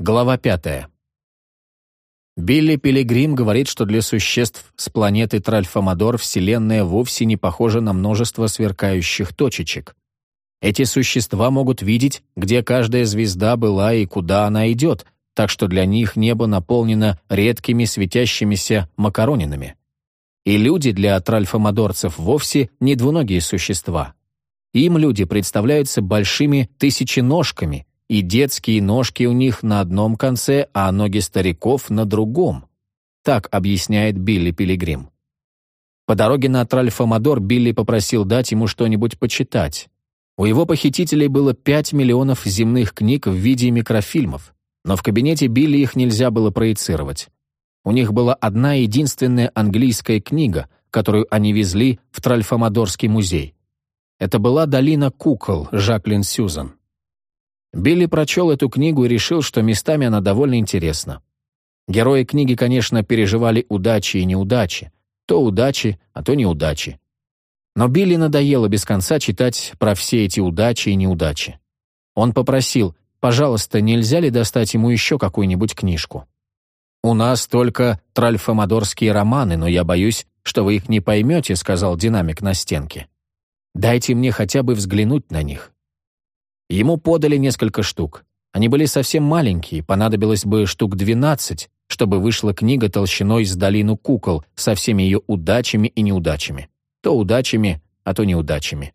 Глава пятая. Билли Пилигрим говорит, что для существ с планеты Тральфамадор Вселенная вовсе не похожа на множество сверкающих точечек. Эти существа могут видеть, где каждая звезда была и куда она идет, так что для них небо наполнено редкими светящимися макаронинами. И люди для тральфамадорцев вовсе не двуногие существа. Им люди представляются большими тысяченожками, и детские ножки у них на одном конце, а ноги стариков на другом. Так объясняет Билли Пилигрим. По дороге на Тральфамадор Билли попросил дать ему что-нибудь почитать. У его похитителей было 5 миллионов земных книг в виде микрофильмов, но в кабинете Билли их нельзя было проецировать. У них была одна единственная английская книга, которую они везли в Тральфамадорский музей. Это была «Долина кукол» Жаклин Сьюзан. Билли прочел эту книгу и решил, что местами она довольно интересна. Герои книги, конечно, переживали удачи и неудачи. То удачи, а то неудачи. Но Билли надоело без конца читать про все эти удачи и неудачи. Он попросил, пожалуйста, нельзя ли достать ему еще какую-нибудь книжку? «У нас только тральфамадорские романы, но я боюсь, что вы их не поймете», сказал динамик на стенке. «Дайте мне хотя бы взглянуть на них». Ему подали несколько штук. Они были совсем маленькие, понадобилось бы штук 12, чтобы вышла книга толщиной с долину кукол со всеми ее удачами и неудачами. То удачами, а то неудачами.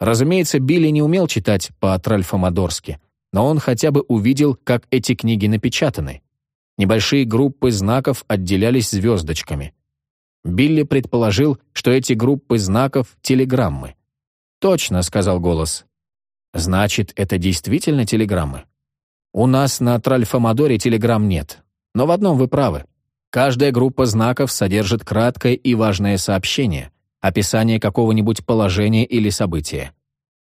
Разумеется, Билли не умел читать по-тральфамадорски, но он хотя бы увидел, как эти книги напечатаны. Небольшие группы знаков отделялись звездочками. Билли предположил, что эти группы знаков — телеграммы. «Точно», — сказал голос, Значит, это действительно телеграммы? У нас на Тральфамадоре телеграмм нет. Но в одном вы правы. Каждая группа знаков содержит краткое и важное сообщение, описание какого-нибудь положения или события.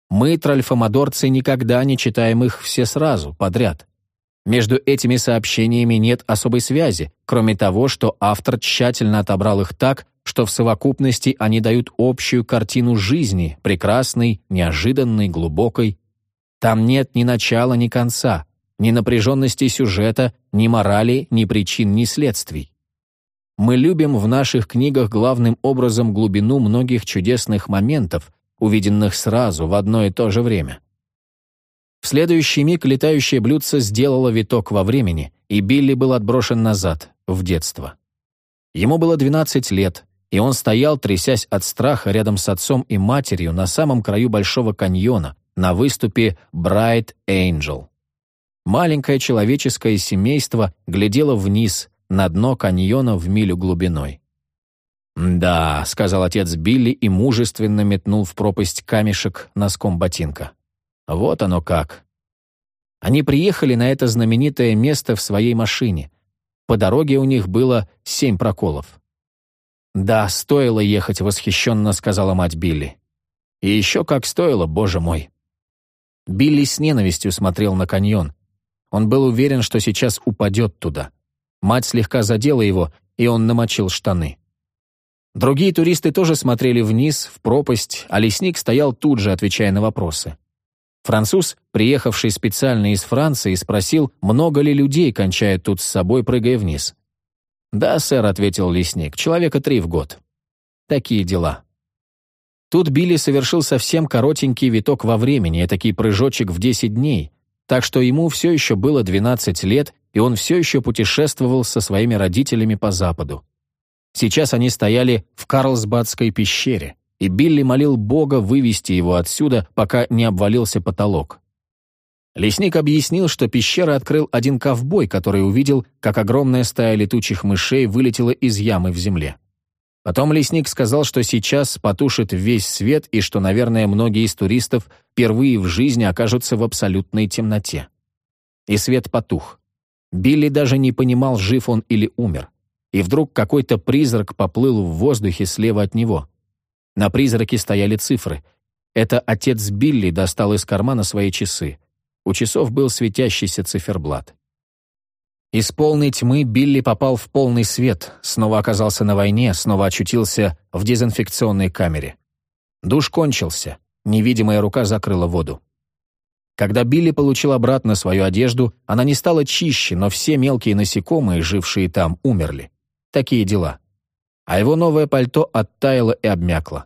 Мы, тральфамадорцы, никогда не читаем их все сразу, подряд. Между этими сообщениями нет особой связи, кроме того, что автор тщательно отобрал их так, что в совокупности они дают общую картину жизни, прекрасной, неожиданной, глубокой. Там нет ни начала, ни конца, ни напряженности сюжета, ни морали, ни причин, ни следствий. Мы любим в наших книгах главным образом глубину многих чудесных моментов, увиденных сразу, в одно и то же время. В следующий миг летающее блюдце сделало виток во времени, и Билли был отброшен назад, в детство. Ему было 12 лет, и он стоял, трясясь от страха рядом с отцом и матерью на самом краю Большого каньона, на выступе Bright Angel. Маленькое человеческое семейство глядело вниз, на дно каньона в милю глубиной. «Да», — сказал отец Билли и мужественно метнул в пропасть камешек носком ботинка. «Вот оно как». Они приехали на это знаменитое место в своей машине. По дороге у них было семь проколов. «Да, стоило ехать», — восхищенно сказала мать Билли. «И еще как стоило, боже мой». Билли с ненавистью смотрел на каньон. Он был уверен, что сейчас упадет туда. Мать слегка задела его, и он намочил штаны. Другие туристы тоже смотрели вниз, в пропасть, а лесник стоял тут же, отвечая на вопросы. Француз, приехавший специально из Франции, спросил, много ли людей кончают тут с собой, прыгая вниз. «Да, сэр», — ответил лесник, — «человека три в год». Такие дела. Тут Билли совершил совсем коротенький виток во времени, этакий прыжочек в 10 дней, так что ему все еще было 12 лет, и он все еще путешествовал со своими родителями по Западу. Сейчас они стояли в Карлсбадской пещере, и Билли молил Бога вывести его отсюда, пока не обвалился потолок. Лесник объяснил, что пещеру открыл один ковбой, который увидел, как огромная стая летучих мышей вылетела из ямы в земле. Потом лесник сказал, что сейчас потушит весь свет и что, наверное, многие из туристов впервые в жизни окажутся в абсолютной темноте. И свет потух. Билли даже не понимал, жив он или умер. И вдруг какой-то призрак поплыл в воздухе слева от него. На призраке стояли цифры. Это отец Билли достал из кармана свои часы. У часов был светящийся циферблат. Из полной тьмы Билли попал в полный свет, снова оказался на войне, снова очутился в дезинфекционной камере. Душ кончился, невидимая рука закрыла воду. Когда Билли получил обратно свою одежду, она не стала чище, но все мелкие насекомые, жившие там, умерли. Такие дела. А его новое пальто оттаяло и обмякло.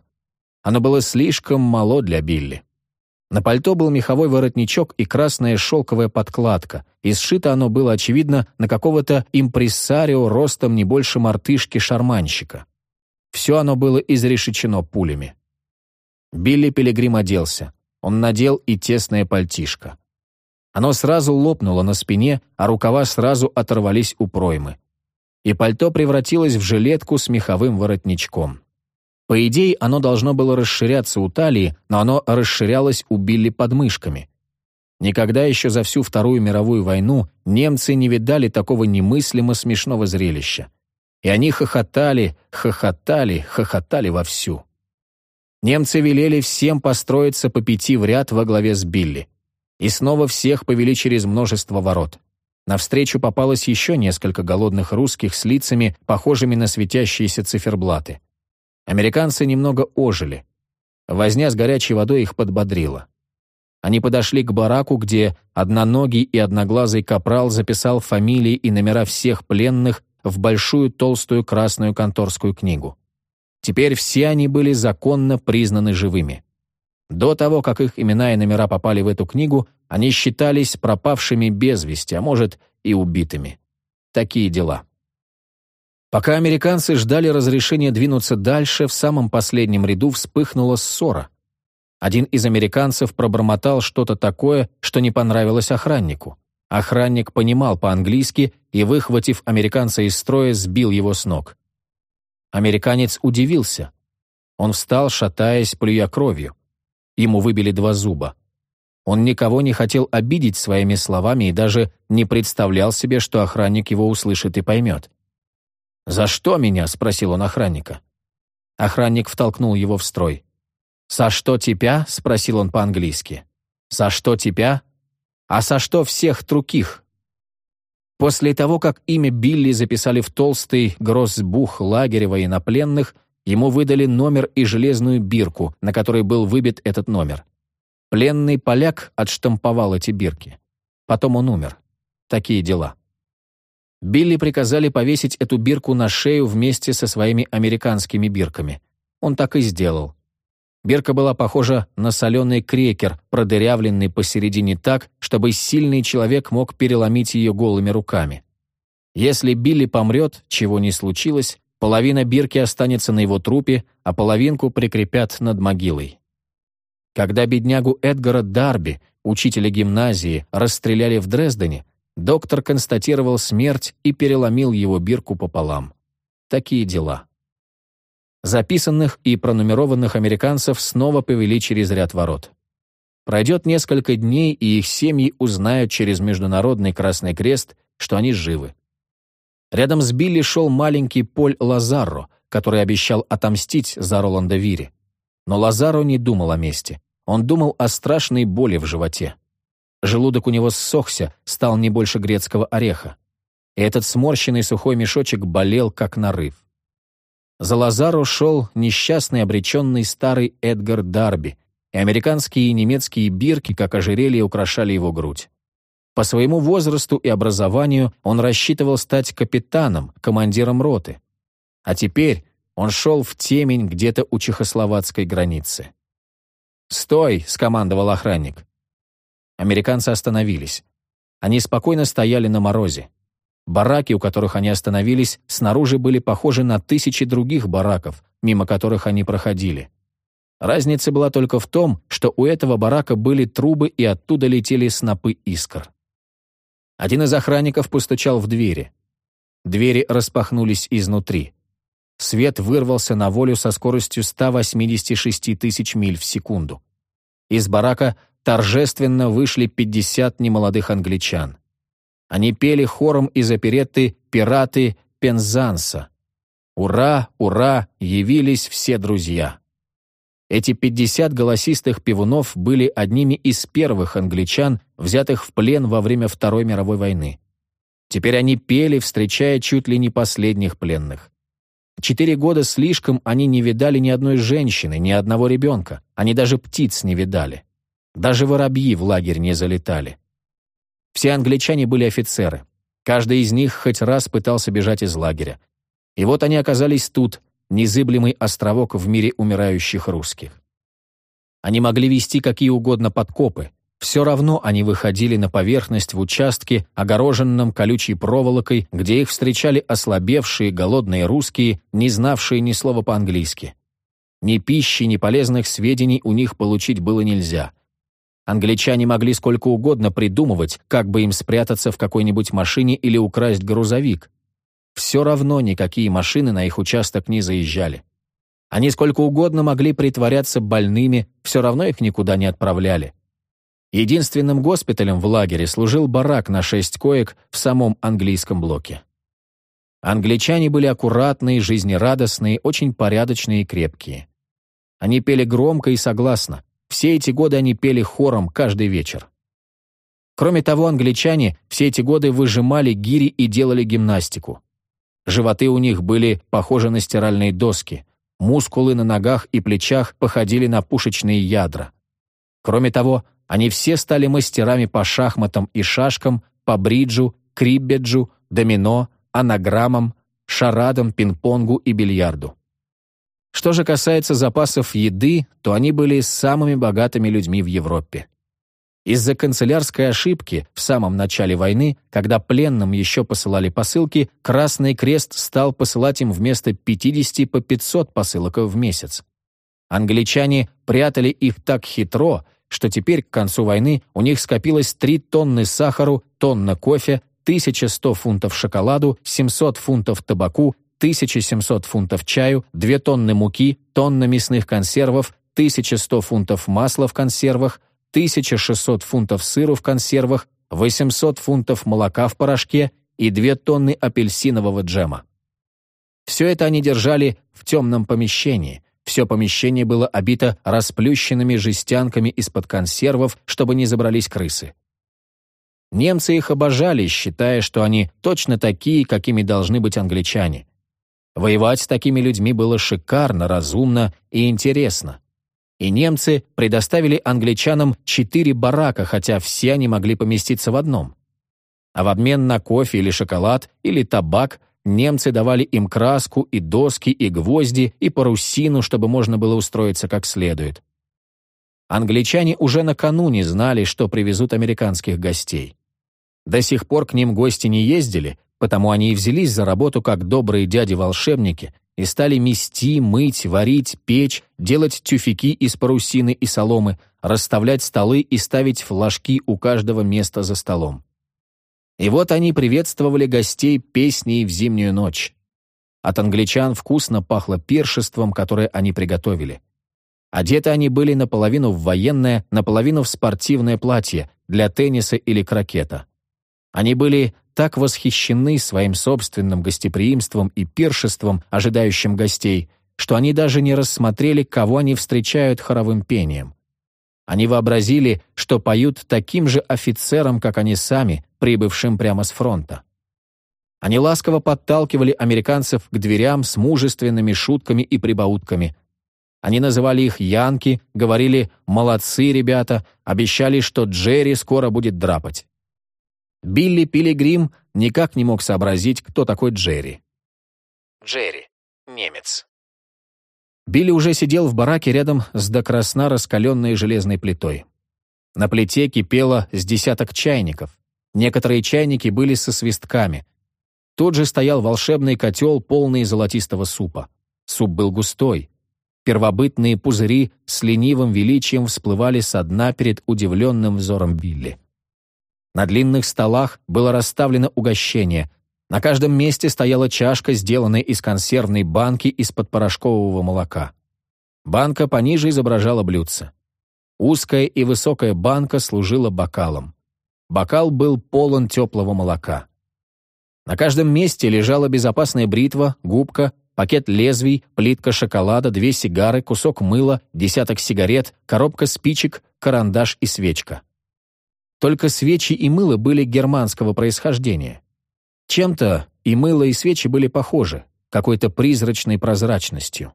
Оно было слишком мало для Билли. На пальто был меховой воротничок и красная шелковая подкладка, и сшито оно было, очевидно, на какого-то импрессарио ростом не больше мартышки-шарманщика. Все оно было изрешечено пулями. Билли Пилигрим оделся. Он надел и тесное пальтишко. Оно сразу лопнуло на спине, а рукава сразу оторвались у проймы. И пальто превратилось в жилетку с меховым воротничком. По идее, оно должно было расширяться у талии, но оно расширялось у Билли под мышками. Никогда еще за всю Вторую мировую войну немцы не видали такого немыслимо смешного зрелища. И они хохотали, хохотали, хохотали вовсю. Немцы велели всем построиться по пяти в ряд во главе с Билли. И снова всех повели через множество ворот. Навстречу попалось еще несколько голодных русских с лицами, похожими на светящиеся циферблаты. Американцы немного ожили. Возня с горячей водой их подбодрила. Они подошли к бараку, где одноногий и одноглазый капрал записал фамилии и номера всех пленных в большую толстую красную конторскую книгу. Теперь все они были законно признаны живыми. До того, как их имена и номера попали в эту книгу, они считались пропавшими без вести, а может и убитыми. Такие дела. Пока американцы ждали разрешения двинуться дальше, в самом последнем ряду вспыхнула ссора. Один из американцев пробормотал что-то такое, что не понравилось охраннику. Охранник понимал по-английски и, выхватив американца из строя, сбил его с ног. Американец удивился. Он встал, шатаясь, плюя кровью. Ему выбили два зуба. Он никого не хотел обидеть своими словами и даже не представлял себе, что охранник его услышит и поймет. «За что меня?» — спросил он охранника. Охранник втолкнул его в строй. «За что тебя?» — спросил он по-английски. «За что тебя?» «А за что всех других?» После того, как имя Билли записали в толстый гроссбух лагеря военнопленных, ему выдали номер и железную бирку, на которой был выбит этот номер. Пленный поляк отштамповал эти бирки. Потом он умер. Такие дела. Билли приказали повесить эту бирку на шею вместе со своими американскими бирками. Он так и сделал. Бирка была похожа на соленый крекер, продырявленный посередине так, чтобы сильный человек мог переломить ее голыми руками. Если Билли помрет, чего не случилось, половина бирки останется на его трупе, а половинку прикрепят над могилой. Когда беднягу Эдгара Дарби, учителя гимназии, расстреляли в Дрездене, доктор констатировал смерть и переломил его бирку пополам. Такие дела. Записанных и пронумерованных американцев снова повели через ряд ворот. Пройдет несколько дней, и их семьи узнают через Международный Красный Крест, что они живы. Рядом с Билли шел маленький Поль Лазарро, который обещал отомстить за Роланда Вири. Но Лазаро не думал о мести. Он думал о страшной боли в животе. Желудок у него ссохся, стал не больше грецкого ореха. И этот сморщенный сухой мешочек болел, как нарыв. За Лазару шел несчастный обреченный старый Эдгар Дарби, и американские и немецкие бирки, как ожерелье, украшали его грудь. По своему возрасту и образованию он рассчитывал стать капитаном, командиром роты. А теперь он шел в темень где-то у чехословацкой границы. «Стой!» — скомандовал охранник. Американцы остановились. Они спокойно стояли на морозе. Бараки, у которых они остановились, снаружи были похожи на тысячи других бараков, мимо которых они проходили. Разница была только в том, что у этого барака были трубы и оттуда летели снопы искр. Один из охранников постучал в двери. Двери распахнулись изнутри. Свет вырвался на волю со скоростью 186 тысяч миль в секунду. Из барака торжественно вышли 50 немолодых англичан. Они пели хором из оперетты «Пираты Пензанса». «Ура, ура, явились все друзья». Эти 50 голосистых певунов были одними из первых англичан, взятых в плен во время Второй мировой войны. Теперь они пели, встречая чуть ли не последних пленных. Четыре года слишком они не видали ни одной женщины, ни одного ребенка. Они даже птиц не видали. Даже воробьи в лагерь не залетали. Все англичане были офицеры. Каждый из них хоть раз пытался бежать из лагеря. И вот они оказались тут, незыблемый островок в мире умирающих русских. Они могли вести какие угодно подкопы, все равно они выходили на поверхность в участке, огороженном колючей проволокой, где их встречали ослабевшие, голодные русские, не знавшие ни слова по-английски. Ни пищи, ни полезных сведений у них получить было нельзя. Англичане могли сколько угодно придумывать, как бы им спрятаться в какой-нибудь машине или украсть грузовик. Все равно никакие машины на их участок не заезжали. Они сколько угодно могли притворяться больными, все равно их никуда не отправляли. Единственным госпиталем в лагере служил барак на шесть коек в самом английском блоке. Англичане были аккуратные, жизнерадостные, очень порядочные и крепкие. Они пели громко и согласно. Все эти годы они пели хором каждый вечер. Кроме того, англичане все эти годы выжимали гири и делали гимнастику. Животы у них были похожи на стиральные доски, мускулы на ногах и плечах походили на пушечные ядра. Кроме того, они все стали мастерами по шахматам и шашкам, по бриджу, криббеджу, домино, анаграммам, шарадам, пинг-понгу и бильярду. Что же касается запасов еды, то они были самыми богатыми людьми в Европе. Из-за канцелярской ошибки в самом начале войны, когда пленным еще посылали посылки, Красный Крест стал посылать им вместо 50 по 500 посылок в месяц. Англичане прятали их так хитро, что теперь к концу войны у них скопилось 3 тонны сахару, тонна кофе, 1100 фунтов шоколаду, 700 фунтов табаку, 1700 фунтов чаю, 2 тонны муки, тонна мясных консервов, 1100 фунтов масла в консервах, 1600 фунтов сыра в консервах, 800 фунтов молока в порошке и 2 тонны апельсинового джема. Все это они держали в темном помещении, все помещение было обито расплющенными жестянками из-под консервов, чтобы не забрались крысы. Немцы их обожали, считая, что они точно такие, какими должны быть англичане. Воевать с такими людьми было шикарно, разумно и интересно. И немцы предоставили англичанам четыре барака, хотя все они могли поместиться в одном. А в обмен на кофе или шоколад, или табак – Немцы давали им краску и доски, и гвозди, и парусину, чтобы можно было устроиться как следует. Англичане уже накануне знали, что привезут американских гостей. До сих пор к ним гости не ездили, потому они и взялись за работу как добрые дяди-волшебники и стали мести, мыть, варить, печь, делать тюфяки из парусины и соломы, расставлять столы и ставить флажки у каждого места за столом. И вот они приветствовали гостей песней в зимнюю ночь. От англичан вкусно пахло пиршеством, которое они приготовили. Одеты они были наполовину в военное, наполовину в спортивное платье для тенниса или крокета. Они были так восхищены своим собственным гостеприимством и пиршеством, ожидающим гостей, что они даже не рассмотрели, кого они встречают хоровым пением. Они вообразили, что поют таким же офицерам, как они сами, прибывшим прямо с фронта. Они ласково подталкивали американцев к дверям с мужественными шутками и прибаутками. Они называли их «янки», говорили «молодцы, ребята», обещали, что Джерри скоро будет драпать. Билли Пилигрим никак не мог сообразить, кто такой Джерри. Джерри, немец. Билли уже сидел в бараке рядом с до красна раскаленной железной плитой. На плите кипело с десяток чайников. Некоторые чайники были со свистками. Тут же стоял волшебный котел, полный золотистого супа. Суп был густой. Первобытные пузыри с ленивым величием всплывали со дна перед удивленным взором Билли. На длинных столах было расставлено угощение. На каждом месте стояла чашка, сделанная из консервной банки из-под порошкового молока. Банка пониже изображала блюдце. Узкая и высокая банка служила бокалом. Бокал был полон теплого молока. На каждом месте лежала безопасная бритва, губка, пакет лезвий, плитка шоколада, две сигары, кусок мыла, десяток сигарет, коробка спичек, карандаш и свечка. Только свечи и мыло были германского происхождения. Чем-то и мыло, и свечи были похожи, какой-то призрачной прозрачностью.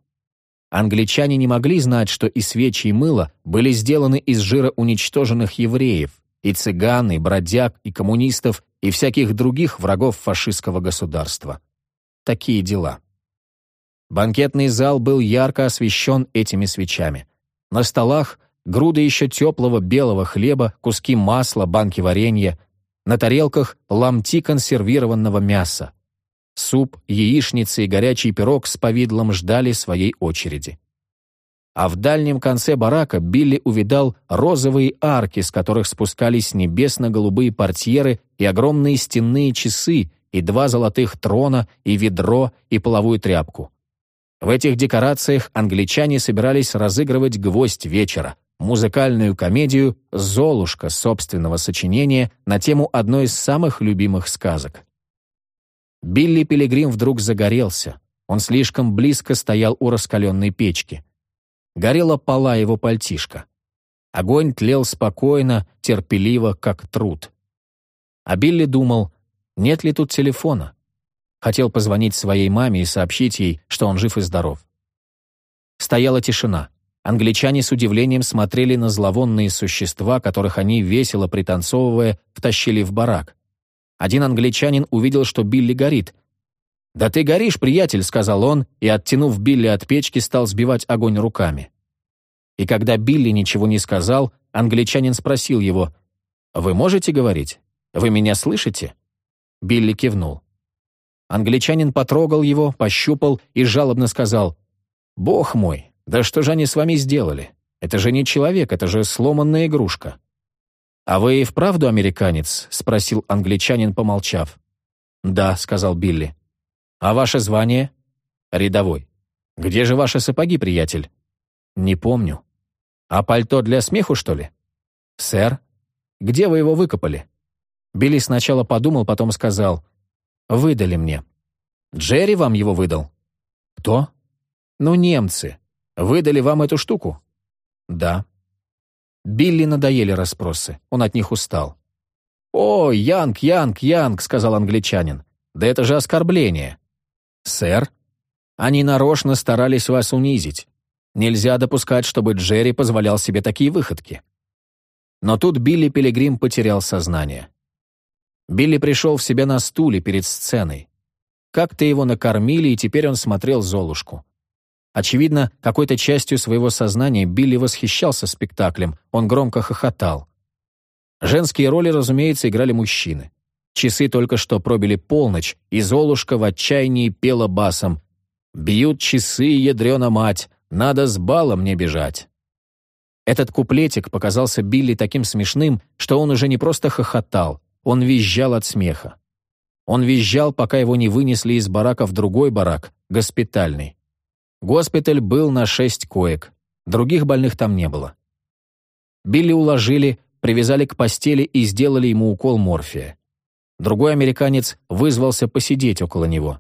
Англичане не могли знать, что и свечи, и мыло были сделаны из жира уничтоженных евреев, и цыган, и бродяг, и коммунистов, и всяких других врагов фашистского государства. Такие дела. Банкетный зал был ярко освещен этими свечами. На столах груды еще теплого белого хлеба, куски масла, банки варенья. На тарелках ломти консервированного мяса. Суп, яичницы и горячий пирог с повидлом ждали своей очереди. А в дальнем конце барака Билли увидал розовые арки, с которых спускались небесно-голубые портьеры и огромные стенные часы, и два золотых трона, и ведро, и половую тряпку. В этих декорациях англичане собирались разыгрывать гвоздь вечера, музыкальную комедию «Золушка» собственного сочинения на тему одной из самых любимых сказок. Билли Пилигрим вдруг загорелся. Он слишком близко стоял у раскаленной печки. Горела пола его пальтишка. Огонь тлел спокойно, терпеливо, как труд. А Билли думал, нет ли тут телефона. Хотел позвонить своей маме и сообщить ей, что он жив и здоров. Стояла тишина. Англичане с удивлением смотрели на зловонные существа, которых они, весело пританцовывая, втащили в барак. Один англичанин увидел, что Билли горит. «Да ты горишь, приятель», — сказал он, и, оттянув Билли от печки, стал сбивать огонь руками. И когда Билли ничего не сказал, англичанин спросил его, «Вы можете говорить? Вы меня слышите?» Билли кивнул. Англичанин потрогал его, пощупал и жалобно сказал, «Бог мой, да что же они с вами сделали? Это же не человек, это же сломанная игрушка». «А вы и вправду американец?» — спросил англичанин, помолчав. «Да», — сказал Билли. «А ваше звание?» «Рядовой». «Где же ваши сапоги, приятель?» «Не помню». «А пальто для смеху, что ли?» «Сэр, где вы его выкопали?» Билли сначала подумал, потом сказал, «Выдали мне». «Джерри вам его выдал?» «Кто?» «Ну, немцы. Выдали вам эту штуку?» «Да». Билли надоели расспросы, он от них устал. «О, Янг, Янг, Янг», — сказал англичанин. «Да это же оскорбление». «Сэр, они нарочно старались вас унизить. Нельзя допускать, чтобы Джерри позволял себе такие выходки». Но тут Билли Пилигрим потерял сознание. Билли пришел в себя на стуле перед сценой. Как-то его накормили, и теперь он смотрел Золушку. Очевидно, какой-то частью своего сознания Билли восхищался спектаклем, он громко хохотал. Женские роли, разумеется, играли мужчины. Часы только что пробили полночь, и Золушка в отчаянии пела басом «Бьют часы, ядрена мать, надо с бала мне бежать». Этот куплетик показался Билли таким смешным, что он уже не просто хохотал, он визжал от смеха. Он визжал, пока его не вынесли из барака в другой барак, госпитальный. Госпиталь был на шесть коек, других больных там не было. Билли уложили, привязали к постели и сделали ему укол морфия. Другой американец вызвался посидеть около него.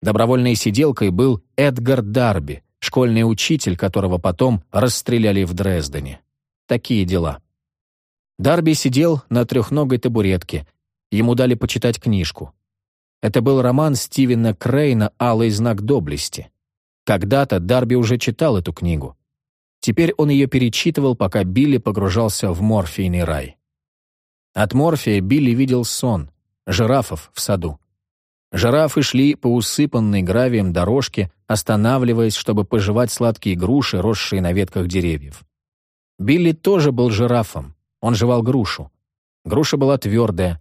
Добровольной сиделкой был Эдгар Дарби, школьный учитель, которого потом расстреляли в Дрездене. Такие дела. Дарби сидел на трехногой табуретке. Ему дали почитать книжку. Это был роман Стивена Крейна «Алый знак доблести». Когда-то Дарби уже читал эту книгу. Теперь он ее перечитывал, пока Билли погружался в морфийный рай. От морфия Билли видел сон, жирафов в саду. Жирафы шли по усыпанной гравием дорожке, останавливаясь, чтобы пожевать сладкие груши, росшие на ветках деревьев. Билли тоже был жирафом, он жевал грушу. Груша была твердая,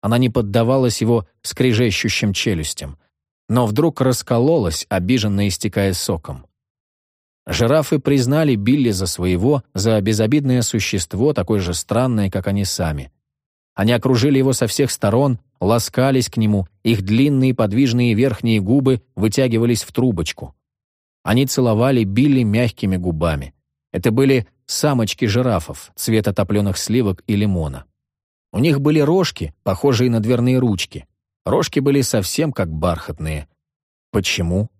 она не поддавалась его скрежещущим челюстям но вдруг раскололась, обиженно истекая соком. Жирафы признали Билли за своего, за безобидное существо, такое же странное, как они сами. Они окружили его со всех сторон, ласкались к нему, их длинные подвижные верхние губы вытягивались в трубочку. Они целовали Билли мягкими губами. Это были самочки жирафов, цвета топленых сливок и лимона. У них были рожки, похожие на дверные ручки. Рожки были совсем как бархатные. Почему?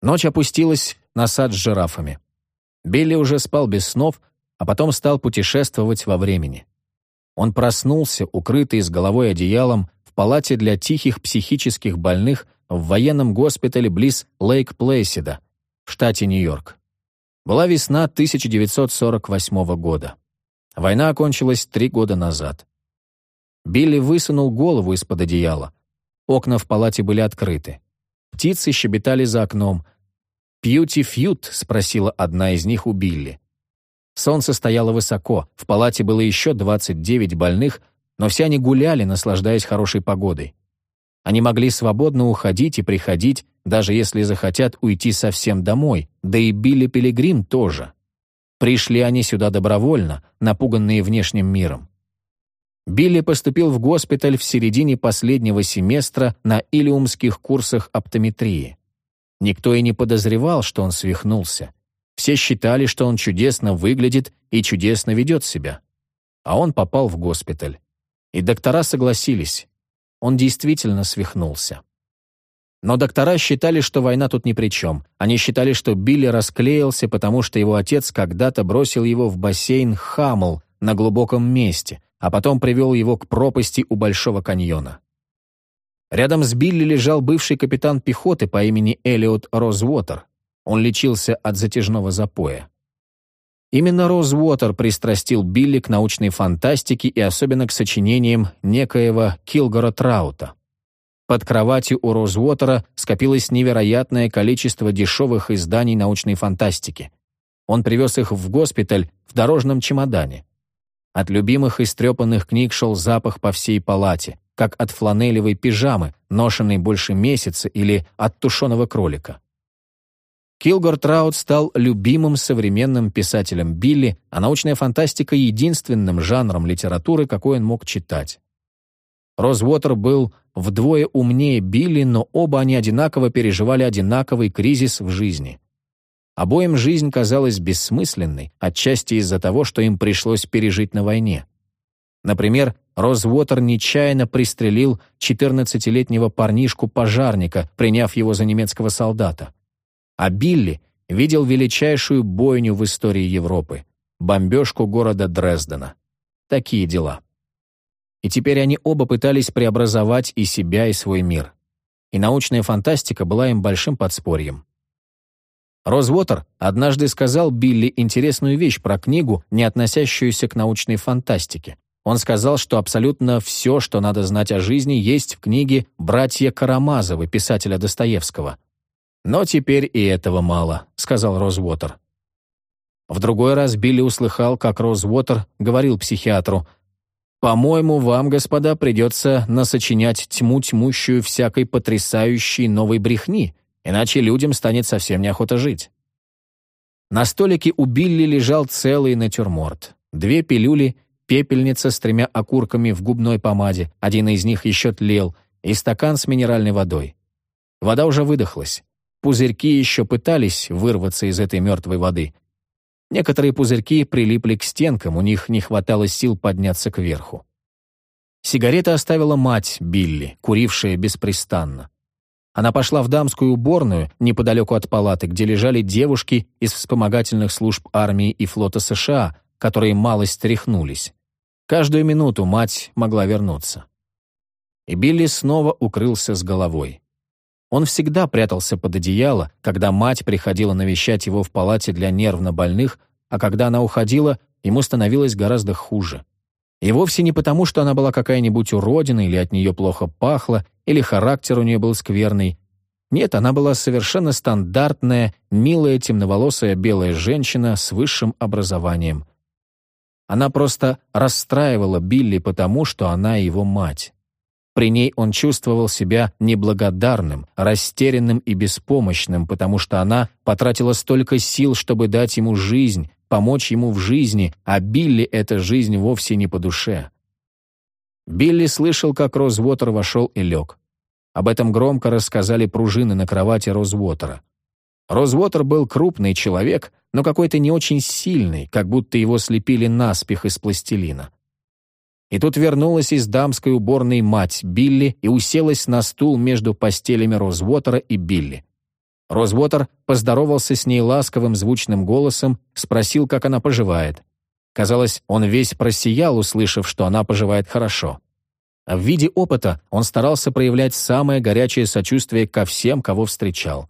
Ночь опустилась на сад с жирафами. Билли уже спал без снов, а потом стал путешествовать во времени. Он проснулся, укрытый с головой одеялом, в палате для тихих психических больных в военном госпитале близ Лейк-Плейсида, в штате Нью-Йорк. Была весна 1948 года. Война окончилась три года назад. Билли высунул голову из-под одеяла. Окна в палате были открыты. Птицы щебетали за окном. «Пьюти фьют?» — спросила одна из них у Билли. Солнце стояло высоко, в палате было еще 29 больных, но все они гуляли, наслаждаясь хорошей погодой. Они могли свободно уходить и приходить, даже если захотят уйти совсем домой, да и Билли Пилигрим тоже. Пришли они сюда добровольно, напуганные внешним миром. Билли поступил в госпиталь в середине последнего семестра на илиумских курсах оптометрии. Никто и не подозревал, что он свихнулся. Все считали, что он чудесно выглядит и чудесно ведет себя. А он попал в госпиталь. И доктора согласились. Он действительно свихнулся. Но доктора считали, что война тут ни при чем. Они считали, что Билли расклеился, потому что его отец когда-то бросил его в бассейн Хамл на глубоком месте, а потом привел его к пропасти у Большого каньона. Рядом с Билли лежал бывший капитан пехоты по имени Элиот Розвотер. Он лечился от затяжного запоя. Именно Розвотер пристрастил Билли к научной фантастике и особенно к сочинениям некоего Килгора Траута. Под кроватью у Розвотера скопилось невероятное количество дешевых изданий научной фантастики. Он привез их в госпиталь в дорожном чемодане. От любимых истрепанных книг шел запах по всей палате, как от фланелевой пижамы, ношенной больше месяца, или от тушеного кролика. Килгор Траут стал любимым современным писателем Билли, а научная фантастика — единственным жанром литературы, какой он мог читать. Розвотер был вдвое умнее Билли, но оба они одинаково переживали одинаковый кризис в жизни. Обоим жизнь казалась бессмысленной, отчасти из-за того, что им пришлось пережить на войне. Например, Розвотер нечаянно пристрелил 14-летнего парнишку-пожарника, приняв его за немецкого солдата. А Билли видел величайшую бойню в истории Европы — бомбежку города Дрездена. Такие дела. И теперь они оба пытались преобразовать и себя, и свой мир. И научная фантастика была им большим подспорьем. Розвотер однажды сказал Билли интересную вещь про книгу, не относящуюся к научной фантастике. Он сказал, что абсолютно все, что надо знать о жизни, есть в книге «Братья Карамазовы» писателя Достоевского. «Но теперь и этого мало», — сказал Розвотер. В другой раз Билли услыхал, как Розвотер говорил психиатру, «По-моему, вам, господа, придется насочинять тьму тьмущую всякой потрясающей новой брехни, иначе людям станет совсем неохота жить». На столике у Билли лежал целый натюрморт. Две пилюли, пепельница с тремя окурками в губной помаде, один из них еще тлел, и стакан с минеральной водой. Вода уже выдохлась. Пузырьки еще пытались вырваться из этой мертвой воды, Некоторые пузырьки прилипли к стенкам, у них не хватало сил подняться кверху. Сигарета оставила мать Билли, курившая беспрестанно. Она пошла в дамскую уборную неподалеку от палаты, где лежали девушки из вспомогательных служб армии и флота США, которые малость тряхнулись. Каждую минуту мать могла вернуться. И Билли снова укрылся с головой. Он всегда прятался под одеяло, когда мать приходила навещать его в палате для нервно больных, а когда она уходила, ему становилось гораздо хуже. И вовсе не потому, что она была какая-нибудь уродина или от нее плохо пахло, или характер у нее был скверный. Нет, она была совершенно стандартная, милая, темноволосая белая женщина с высшим образованием. Она просто расстраивала Билли потому, что она его мать. При ней он чувствовал себя неблагодарным, растерянным и беспомощным, потому что она потратила столько сил, чтобы дать ему жизнь, помочь ему в жизни, а Билли эта жизнь вовсе не по душе. Билли слышал, как Розвотер вошел и лег. Об этом громко рассказали пружины на кровати Розвотера. Розвотер был крупный человек, но какой-то не очень сильный, как будто его слепили наспех из пластилина. И тут вернулась из дамской уборной мать Билли и уселась на стул между постелями Розвотера и Билли. Розвотер поздоровался с ней ласковым звучным голосом, спросил, как она поживает. Казалось, он весь просиял, услышав, что она поживает хорошо. В виде опыта он старался проявлять самое горячее сочувствие ко всем, кого встречал.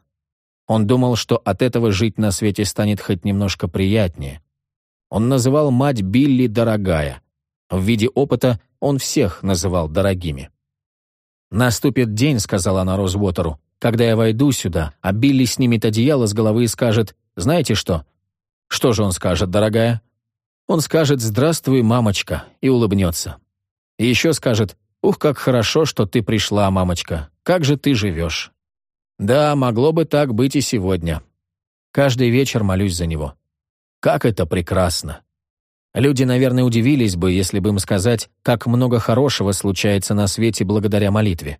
Он думал, что от этого жить на свете станет хоть немножко приятнее. Он называл мать Билли «дорогая». В виде опыта он всех называл дорогими. «Наступит день», — сказала она Розвотеру, «когда я войду сюда, а Билли снимет одеяло с головы и скажет, знаете что?» «Что же он скажет, дорогая?» Он скажет «Здравствуй, мамочка» и улыбнется. И еще скажет «Ух, как хорошо, что ты пришла, мамочка. Как же ты живешь?» Да, могло бы так быть и сегодня. Каждый вечер молюсь за него. Как это прекрасно! Люди, наверное, удивились бы, если бы им сказать, как много хорошего случается на свете благодаря молитве.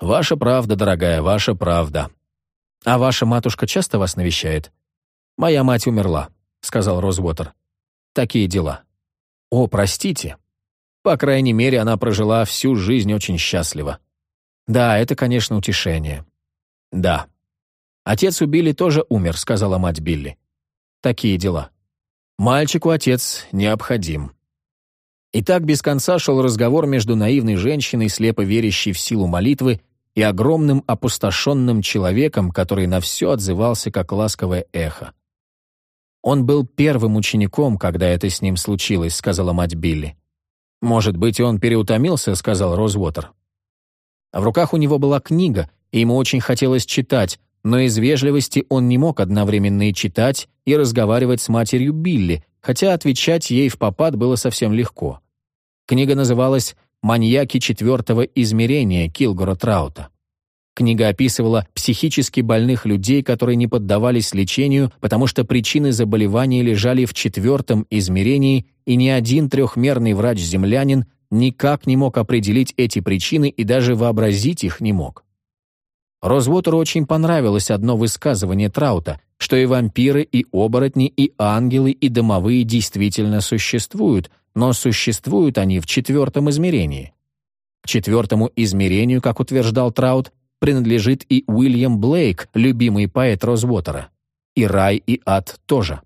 Ваша правда, дорогая, ваша правда. А ваша матушка часто вас навещает? Моя мать умерла, сказал Розвотер. Такие дела. О, простите. По крайней мере, она прожила всю жизнь очень счастливо. Да, это, конечно, утешение. Да. Отец у Билли тоже умер, сказала мать Билли. Такие дела. Мальчику отец необходим. И так без конца шел разговор между наивной женщиной, слепо верящей в силу молитвы, и огромным опустошенным человеком, который на все отзывался как ласковое эхо. «Он был первым учеником, когда это с ним случилось», — сказала мать Билли. «Может быть, он переутомился», — сказал Розвотер. В руках у него была книга, и ему очень хотелось читать, но из вежливости он не мог одновременно и читать, и разговаривать с матерью Билли, хотя отвечать ей в попад было совсем легко. Книга называлась «Маньяки четвертого измерения» Килгора Траута. Книга описывала психически больных людей, которые не поддавались лечению, потому что причины заболевания лежали в четвертом измерении, и ни один трехмерный врач-землянин никак не мог определить эти причины и даже вообразить их не мог. Розвотеру очень понравилось одно высказывание Траута, что и вампиры, и оборотни, и ангелы, и домовые действительно существуют, но существуют они в четвертом измерении. К четвертому измерению, как утверждал Траут, принадлежит и Уильям Блейк, любимый поэт Розвотера. И рай, и ад тоже.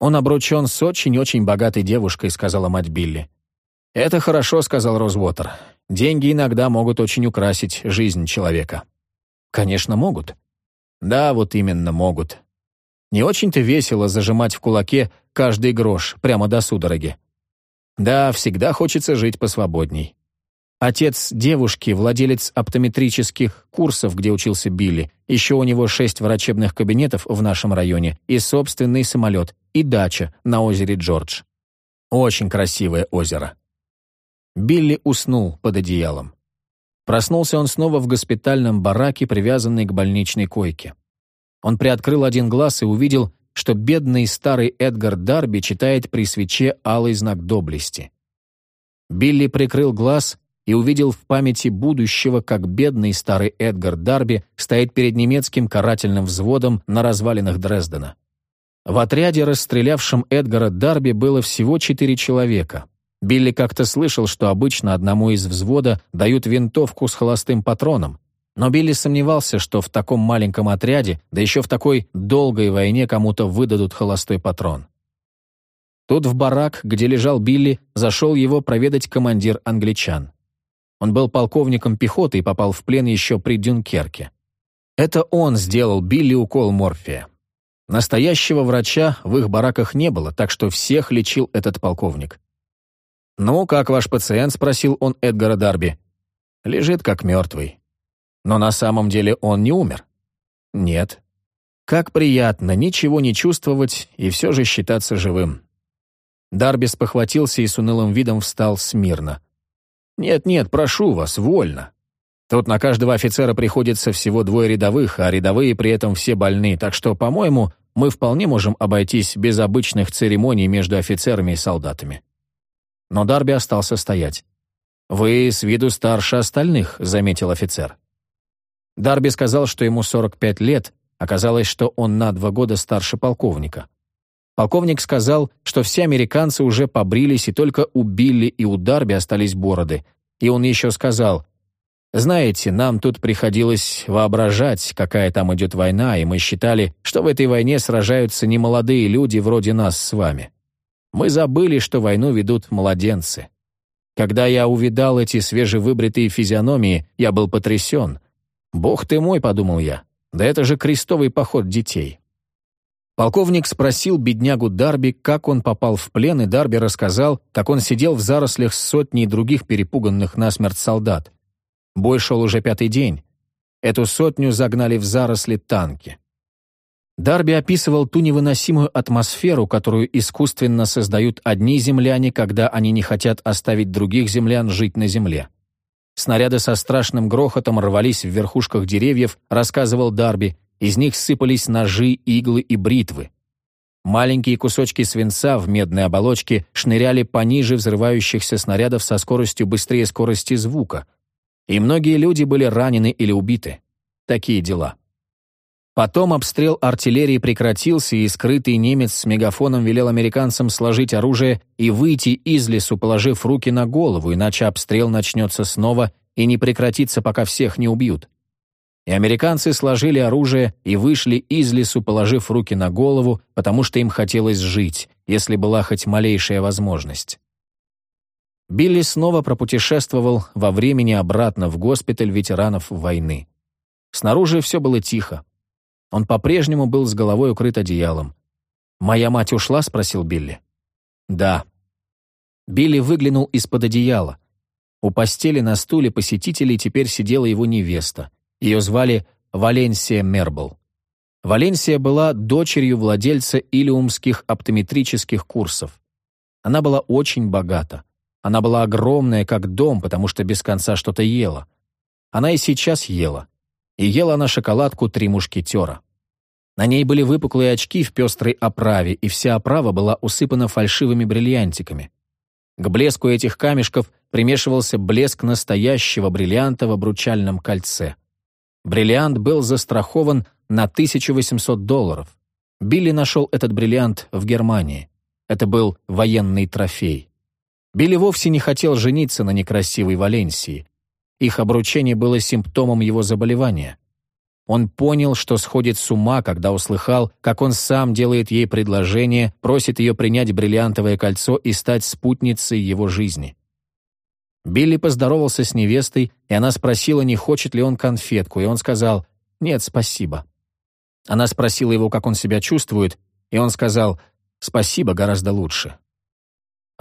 «Он обручен с очень-очень богатой девушкой», — сказала мать Билли. «Это хорошо», — сказал Розвотер. «Деньги иногда могут очень украсить жизнь человека». Конечно, могут. Да, вот именно могут. Не очень-то весело зажимать в кулаке каждый грош прямо до судороги. Да, всегда хочется жить посвободней. Отец девушки, владелец оптометрических курсов, где учился Билли, еще у него шесть врачебных кабинетов в нашем районе и собственный самолет, и дача на озере Джордж. Очень красивое озеро. Билли уснул под одеялом. Проснулся он снова в госпитальном бараке, привязанный к больничной койке. Он приоткрыл один глаз и увидел, что бедный старый Эдгар Дарби читает при свече алый знак доблести. Билли прикрыл глаз и увидел в памяти будущего, как бедный старый Эдгар Дарби стоит перед немецким карательным взводом на развалинах Дрездена. В отряде, расстрелявшем Эдгара Дарби, было всего четыре человека. Билли как-то слышал, что обычно одному из взвода дают винтовку с холостым патроном, но Билли сомневался, что в таком маленьком отряде, да еще в такой долгой войне кому-то выдадут холостой патрон. Тут в барак, где лежал Билли, зашел его проведать командир англичан. Он был полковником пехоты и попал в плен еще при Дюнкерке. Это он сделал Билли укол морфия. Настоящего врача в их бараках не было, так что всех лечил этот полковник. «Ну, как ваш пациент?» — спросил он Эдгара Дарби. «Лежит как мертвый». «Но на самом деле он не умер?» «Нет». «Как приятно ничего не чувствовать и все же считаться живым». Дарби спохватился и с унылым видом встал смирно. «Нет-нет, прошу вас, вольно. Тут на каждого офицера приходится всего двое рядовых, а рядовые при этом все больны, так что, по-моему, мы вполне можем обойтись без обычных церемоний между офицерами и солдатами» но Дарби остался стоять. «Вы с виду старше остальных», — заметил офицер. Дарби сказал, что ему 45 лет, оказалось, что он на два года старше полковника. Полковник сказал, что все американцы уже побрились, и только у Билли и у Дарби остались бороды. И он еще сказал, «Знаете, нам тут приходилось воображать, какая там идет война, и мы считали, что в этой войне сражаются немолодые люди вроде нас с вами. Мы забыли, что войну ведут младенцы. Когда я увидал эти свежевыбритые физиономии, я был потрясен. «Бог ты мой», — подумал я, Да это же крестовый поход детей. Полковник спросил беднягу Дарби, как он попал в плен, и Дарби рассказал, как он сидел в зарослях с сотней других перепуганных насмерть солдат. Бой шел уже пятый день. Эту сотню загнали в заросли танки. Дарби описывал ту невыносимую атмосферу, которую искусственно создают одни земляне, когда они не хотят оставить других землян жить на земле. Снаряды со страшным грохотом рвались в верхушках деревьев, рассказывал Дарби, из них сыпались ножи, иглы и бритвы. Маленькие кусочки свинца в медной оболочке шныряли пониже взрывающихся снарядов со скоростью быстрее скорости звука. И многие люди были ранены или убиты. Такие дела. Потом обстрел артиллерии прекратился, и скрытый немец с мегафоном велел американцам сложить оружие и выйти из лесу, положив руки на голову, иначе обстрел начнется снова и не прекратится, пока всех не убьют и американцы сложили оружие и вышли из лесу, положив руки на голову, потому что им хотелось жить, если была хоть малейшая возможность. Билли снова пропутешествовал во времени обратно в госпиталь ветеранов войны. Снаружи все было тихо. Он по-прежнему был с головой укрыт одеялом. «Моя мать ушла?» — спросил Билли. «Да». Билли выглянул из-под одеяла. У постели на стуле посетителей теперь сидела его невеста — ее звали Валенсия Мербл. Валенсия была дочерью владельца илиумских оптометрических курсов. Она была очень богата. Она была огромная, как дом, потому что без конца что-то ела. Она и сейчас ела. И ела она шоколадку «Три мушкетера». На ней были выпуклые очки в пестрой оправе, и вся оправа была усыпана фальшивыми бриллиантиками. К блеску этих камешков примешивался блеск настоящего бриллианта в обручальном кольце. Бриллиант был застрахован на 1800 долларов. Билли нашел этот бриллиант в Германии. Это был военный трофей. Билли вовсе не хотел жениться на некрасивой Валенсии. Их обручение было симптомом его заболевания. Он понял, что сходит с ума, когда услыхал, как он сам делает ей предложение, просит ее принять бриллиантовое кольцо и стать спутницей его жизни. Билли поздоровался с невестой, и она спросила, не хочет ли он конфетку, и он сказал «Нет, спасибо». Она спросила его, как он себя чувствует, и он сказал «Спасибо, гораздо лучше».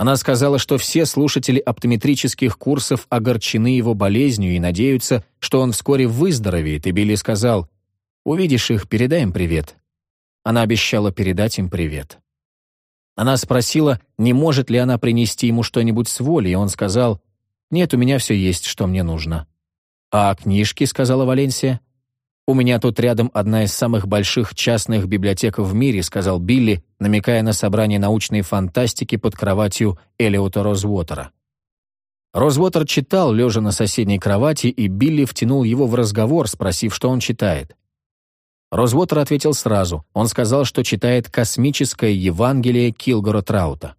Она сказала, что все слушатели оптометрических курсов огорчены его болезнью и надеются, что он вскоре выздоровеет, и Билли сказал «Увидишь их, передай им привет». Она обещала передать им привет. Она спросила, не может ли она принести ему что-нибудь с воли, и он сказал «Нет, у меня все есть, что мне нужно». «А книжки?» — сказала Валенсия. «У меня тут рядом одна из самых больших частных библиотек в мире», — сказал Билли, намекая на собрание научной фантастики под кроватью Элиота Розвотера. Розвотер читал, лежа на соседней кровати, и Билли втянул его в разговор, спросив, что он читает. Розвотер ответил сразу. Он сказал, что читает «Космическое Евангелие» Килгора Траута.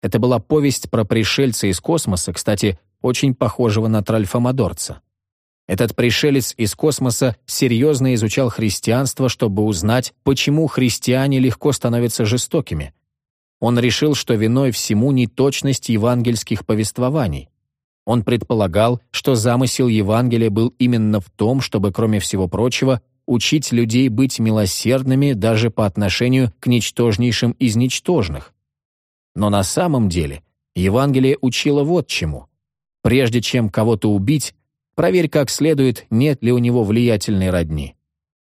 Это была повесть про пришельца из космоса, кстати, очень похожего на тральфомодорца. Этот пришелец из космоса серьезно изучал христианство, чтобы узнать, почему христиане легко становятся жестокими. Он решил, что виной всему неточность евангельских повествований. Он предполагал, что замысел Евангелия был именно в том, чтобы, кроме всего прочего, учить людей быть милосердными даже по отношению к ничтожнейшим из ничтожных. Но на самом деле Евангелие учило вот чему. Прежде чем кого-то убить, проверь как следует, нет ли у него влиятельной родни.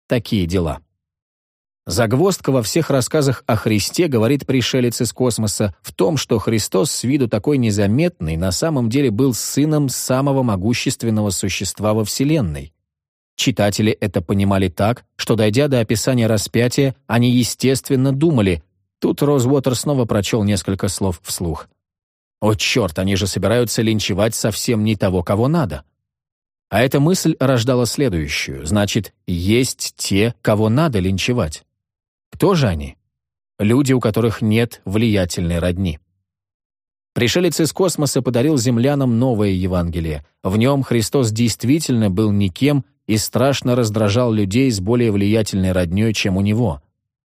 Такие дела. Загвоздка во всех рассказах о Христе, говорит пришелец из космоса, в том, что Христос с виду такой незаметный на самом деле был сыном самого могущественного существа во Вселенной. Читатели это понимали так, что, дойдя до описания распятия, они, естественно, думали, тут Розвотер снова прочел несколько слов вслух. О, черт, они же собираются линчевать совсем не того, кого надо. А эта мысль рождала следующую. Значит, есть те, кого надо линчевать. Кто же они? Люди, у которых нет влиятельной родни. Пришелец из космоса подарил землянам новое Евангелие. В нем Христос действительно был никем и страшно раздражал людей с более влиятельной роднёй, чем у него.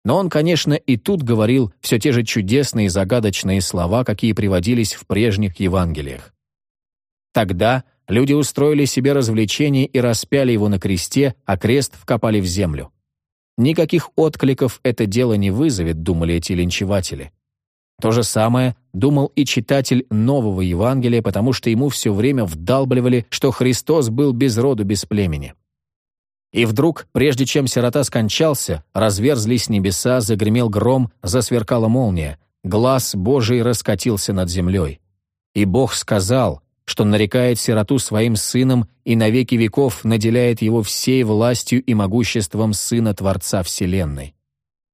Но он, конечно, и тут говорил все те же чудесные и загадочные слова, какие приводились в прежних Евангелиях. Тогда люди устроили себе развлечение и распяли его на кресте, а крест вкопали в землю. Никаких откликов это дело не вызовет, думали эти линчеватели. То же самое думал и читатель нового Евангелия, потому что ему все время вдалбливали, что Христос был без роду, без племени. И вдруг, прежде чем сирота скончался, разверзлись небеса, загремел гром, засверкала молния, глаз Божий раскатился над землей. И Бог сказал, что нарекает сироту своим сыном и навеки веков наделяет его всей властью и могуществом Сына Творца Вселенной.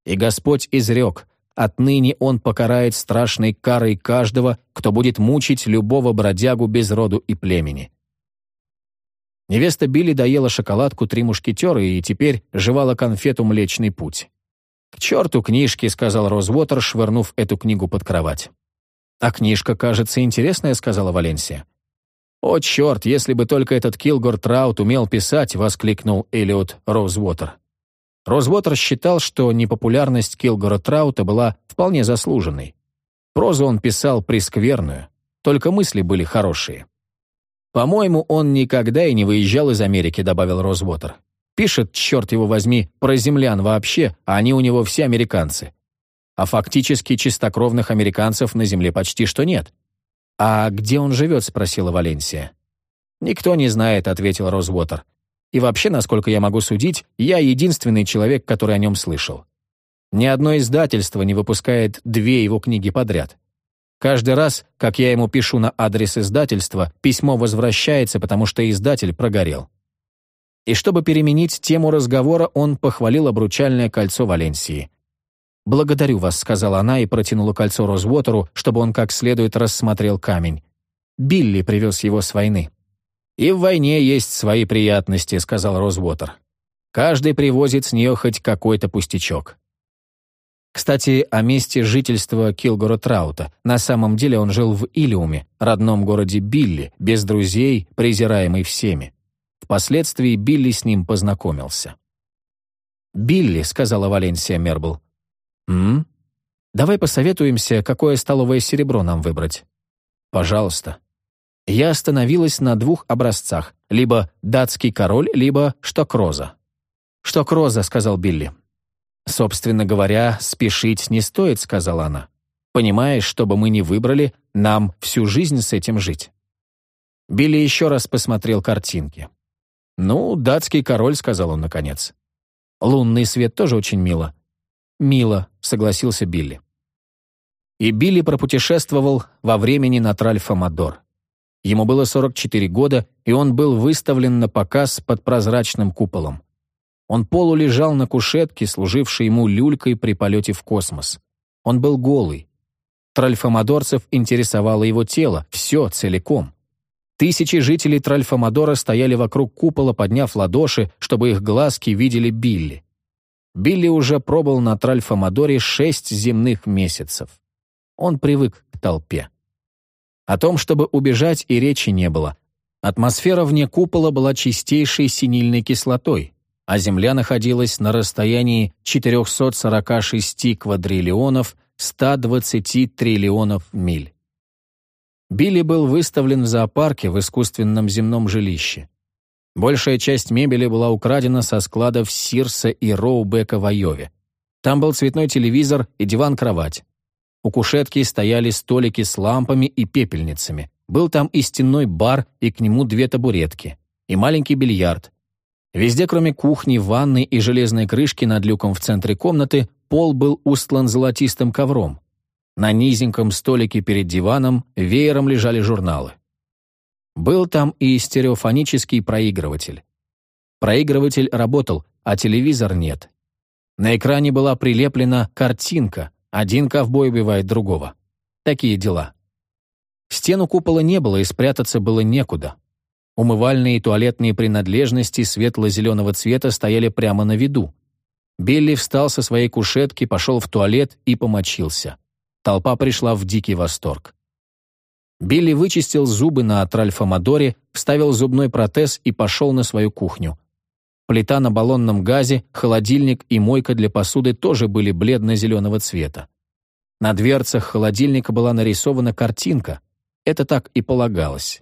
И Господь изрек, отныне Он покарает страшной карой каждого, кто будет мучить любого бродягу без роду и племени. Невеста Билли доела шоколадку «Три мушкетера» и теперь жевала конфету «Млечный путь». «К черту книжки», — сказал Розвотер, швырнув эту книгу под кровать. «А книжка, кажется, интересная», — сказала Валенсия. «О, черт, если бы только этот Килгор Траут умел писать!» — воскликнул Элиот Роузвотер. Роузвотер считал, что непопулярность Килгора Траута была вполне заслуженной. Прозу он писал прескверную, только мысли были хорошие. «По-моему, он никогда и не выезжал из Америки», — добавил Роузвотер. «Пишет, черт его возьми, про землян вообще, а они у него все американцы. А фактически чистокровных американцев на земле почти что нет. «А где он живет?» — спросила Валенсия. «Никто не знает», — ответил Розвотер. «И вообще, насколько я могу судить, я единственный человек, который о нем слышал. Ни одно издательство не выпускает две его книги подряд. Каждый раз, как я ему пишу на адрес издательства, письмо возвращается, потому что издатель прогорел». И чтобы переменить тему разговора, он похвалил обручальное кольцо Валенсии. «Благодарю вас», — сказала она и протянула кольцо Розвотеру, чтобы он как следует рассмотрел камень. «Билли привез его с войны». «И в войне есть свои приятности», — сказал Розвотер. «Каждый привозит с нее хоть какой-то пустячок». Кстати, о месте жительства Килгора Траута. На самом деле он жил в Илиуме, родном городе Билли, без друзей, презираемый всеми. Впоследствии Билли с ним познакомился. «Билли», — сказала Валенсия Мербл, «М? Давай посоветуемся, какое столовое серебро нам выбрать». «Пожалуйста». Я остановилась на двух образцах, либо датский король, либо штокроза. «Штокроза», — сказал Билли. «Собственно говоря, спешить не стоит», — сказала она. «Понимаешь, чтобы мы не выбрали, нам всю жизнь с этим жить». Билли еще раз посмотрел картинки. «Ну, датский король», — сказал он наконец. «Лунный свет тоже очень мило. «Мило», — согласился Билли. И Билли пропутешествовал во времени на Тральфа-Мадор. Ему было 44 года, и он был выставлен на показ под прозрачным куполом. Он полулежал на кушетке, служившей ему люлькой при полете в космос. Он был голый. Тральфамадорцев интересовало его тело, все целиком. Тысячи жителей Тральфамадора стояли вокруг купола, подняв ладоши, чтобы их глазки видели Билли. Билли уже пробыл на Тральфа-Мадоре шесть земных месяцев. Он привык к толпе. О том, чтобы убежать, и речи не было. Атмосфера вне купола была чистейшей синильной кислотой, а Земля находилась на расстоянии 446 квадриллионов 120 триллионов миль. Билли был выставлен в зоопарке в искусственном земном жилище. Большая часть мебели была украдена со складов Сирса и Роубека в Айове. Там был цветной телевизор и диван-кровать. У кушетки стояли столики с лампами и пепельницами. Был там и стенной бар, и к нему две табуретки. И маленький бильярд. Везде, кроме кухни, ванны и железной крышки над люком в центре комнаты, пол был устлан золотистым ковром. На низеньком столике перед диваном веером лежали журналы. Был там и стереофонический проигрыватель. Проигрыватель работал, а телевизор нет. На экране была прилеплена картинка «Один ковбой убивает другого». Такие дела. Стену купола не было, и спрятаться было некуда. Умывальные и туалетные принадлежности светло-зеленого цвета стояли прямо на виду. Билли встал со своей кушетки, пошел в туалет и помочился. Толпа пришла в дикий восторг. Билли вычистил зубы на Тральфа-Мадоре, вставил зубной протез и пошел на свою кухню. Плита на баллонном газе, холодильник и мойка для посуды тоже были бледно-зеленого цвета. На дверцах холодильника была нарисована картинка. Это так и полагалось.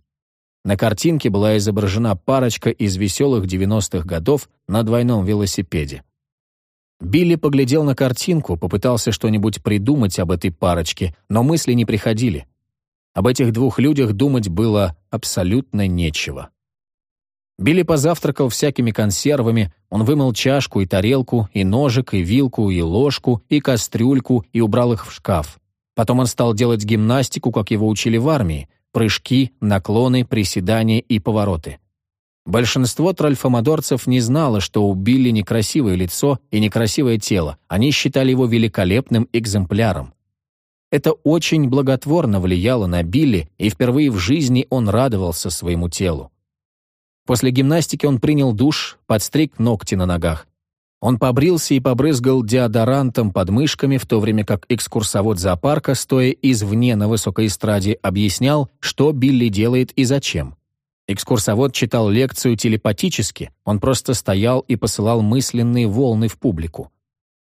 На картинке была изображена парочка из веселых 90-х годов на двойном велосипеде. Билли поглядел на картинку, попытался что-нибудь придумать об этой парочке, но мысли не приходили. Об этих двух людях думать было абсолютно нечего. Билли позавтракал всякими консервами, он вымыл чашку и тарелку, и ножик, и вилку, и ложку, и кастрюльку, и убрал их в шкаф. Потом он стал делать гимнастику, как его учили в армии, прыжки, наклоны, приседания и повороты. Большинство тральфомодорцев не знало, что у Билли некрасивое лицо и некрасивое тело, они считали его великолепным экземпляром. Это очень благотворно влияло на Билли, и впервые в жизни он радовался своему телу. После гимнастики он принял душ, подстриг ногти на ногах. Он побрился и побрызгал деодорантом под мышками, в то время как экскурсовод зоопарка, стоя извне на высокой эстраде, объяснял, что Билли делает и зачем. Экскурсовод читал лекцию телепатически, он просто стоял и посылал мысленные волны в публику.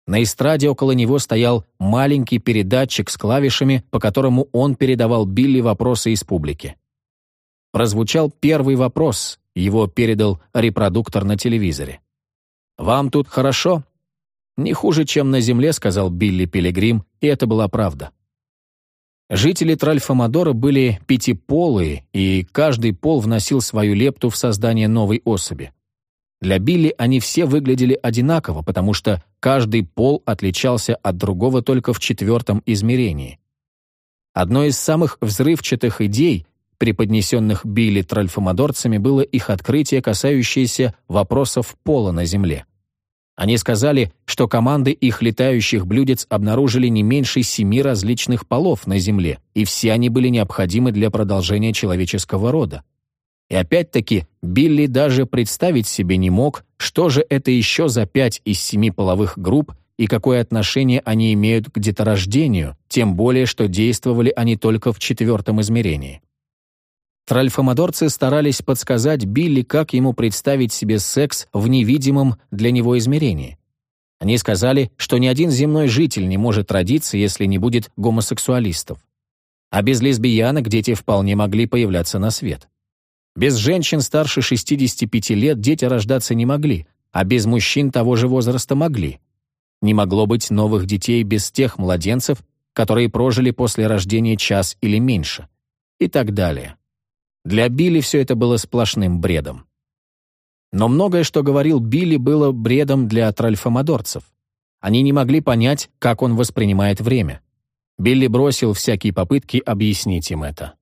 На эстраде около него стоял маленький передатчик с клавишами, по которому он передавал Билли вопросы из публики. Прозвучал первый вопрос, его передал репродуктор на телевизоре. «Вам тут хорошо?» «Не хуже, чем на земле», — сказал Билли Пилигрим, и это была правда. Жители Тральфамадора были пятиполые, и каждый пол вносил свою лепту в создание новой особи. Для Билли они все выглядели одинаково, потому что каждый пол отличался от другого только в четвертом измерении. Одной из самых взрывчатых идей, преподнесенных Билли тральфомодорцами, было их открытие, касающееся вопросов пола на Земле. Они сказали, что команды их летающих блюдец обнаружили не меньше семи различных полов на Земле, и все они были необходимы для продолжения человеческого рода. И опять-таки, Билли даже представить себе не мог, что же это еще за пять из семи половых групп и какое отношение они имеют к деторождению, тем более, что действовали они только в четвертом измерении. Тральфомодорцы старались подсказать Билли, как ему представить себе секс в невидимом для него измерении. Они сказали, что ни один земной житель не может родиться, если не будет гомосексуалистов. А без лесбиянок дети вполне могли появляться на свет. Без женщин старше 65 лет дети рождаться не могли, а без мужчин того же возраста могли. Не могло быть новых детей без тех младенцев, которые прожили после рождения час или меньше. И так далее. Для Билли все это было сплошным бредом. Но многое, что говорил Билли, было бредом для тральфомодорцев. Они не могли понять, как он воспринимает время. Билли бросил всякие попытки объяснить им это.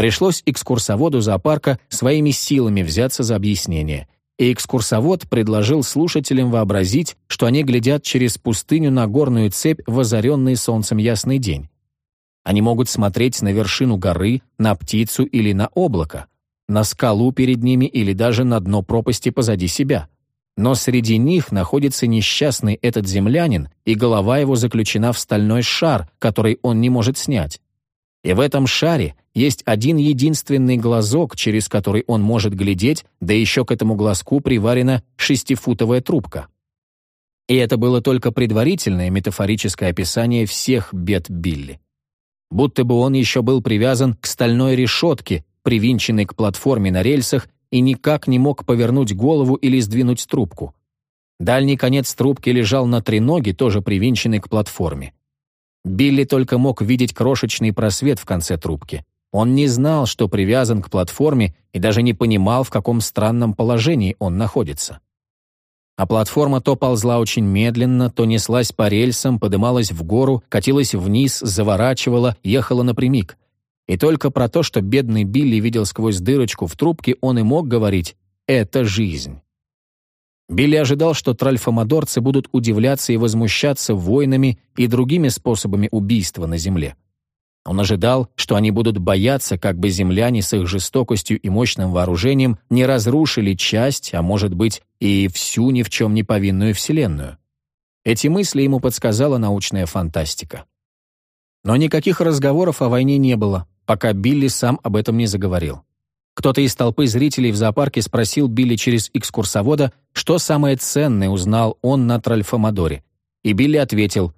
Пришлось экскурсоводу зоопарка своими силами взяться за объяснение, и экскурсовод предложил слушателям вообразить, что они глядят через пустыню на горную цепь в озаренный солнцем ясный день. Они могут смотреть на вершину горы, на птицу или на облако, на скалу перед ними или даже на дно пропасти позади себя. Но среди них находится несчастный этот землянин, и голова его заключена в стальной шар, который он не может снять. И в этом шаре есть один единственный глазок, через который он может глядеть, да еще к этому глазку приварена шестифутовая трубка. И это было только предварительное метафорическое описание всех бед Билли будто бы он еще был привязан к стальной решетке, привинченной к платформе на рельсах, и никак не мог повернуть голову или сдвинуть трубку. Дальний конец трубки лежал на треноге, тоже привинченный к платформе. Билли только мог видеть крошечный просвет в конце трубки. Он не знал, что привязан к платформе, и даже не понимал, в каком странном положении он находится а платформа то ползла очень медленно, то неслась по рельсам, подымалась в гору, катилась вниз, заворачивала, ехала напрямик. И только про то, что бедный Билли видел сквозь дырочку в трубке, он и мог говорить «это жизнь». Билли ожидал, что тральфомодорцы будут удивляться и возмущаться войнами и другими способами убийства на Земле. Он ожидал, что они будут бояться, как бы земляне с их жестокостью и мощным вооружением не разрушили часть, а может быть и всю ни в чем не повинную Вселенную. Эти мысли ему подсказала научная фантастика. Но никаких разговоров о войне не было, пока Билли сам об этом не заговорил. Кто-то из толпы зрителей в зоопарке спросил Билли через экскурсовода, что самое ценное узнал он на Тральфамадоре. И Билли ответил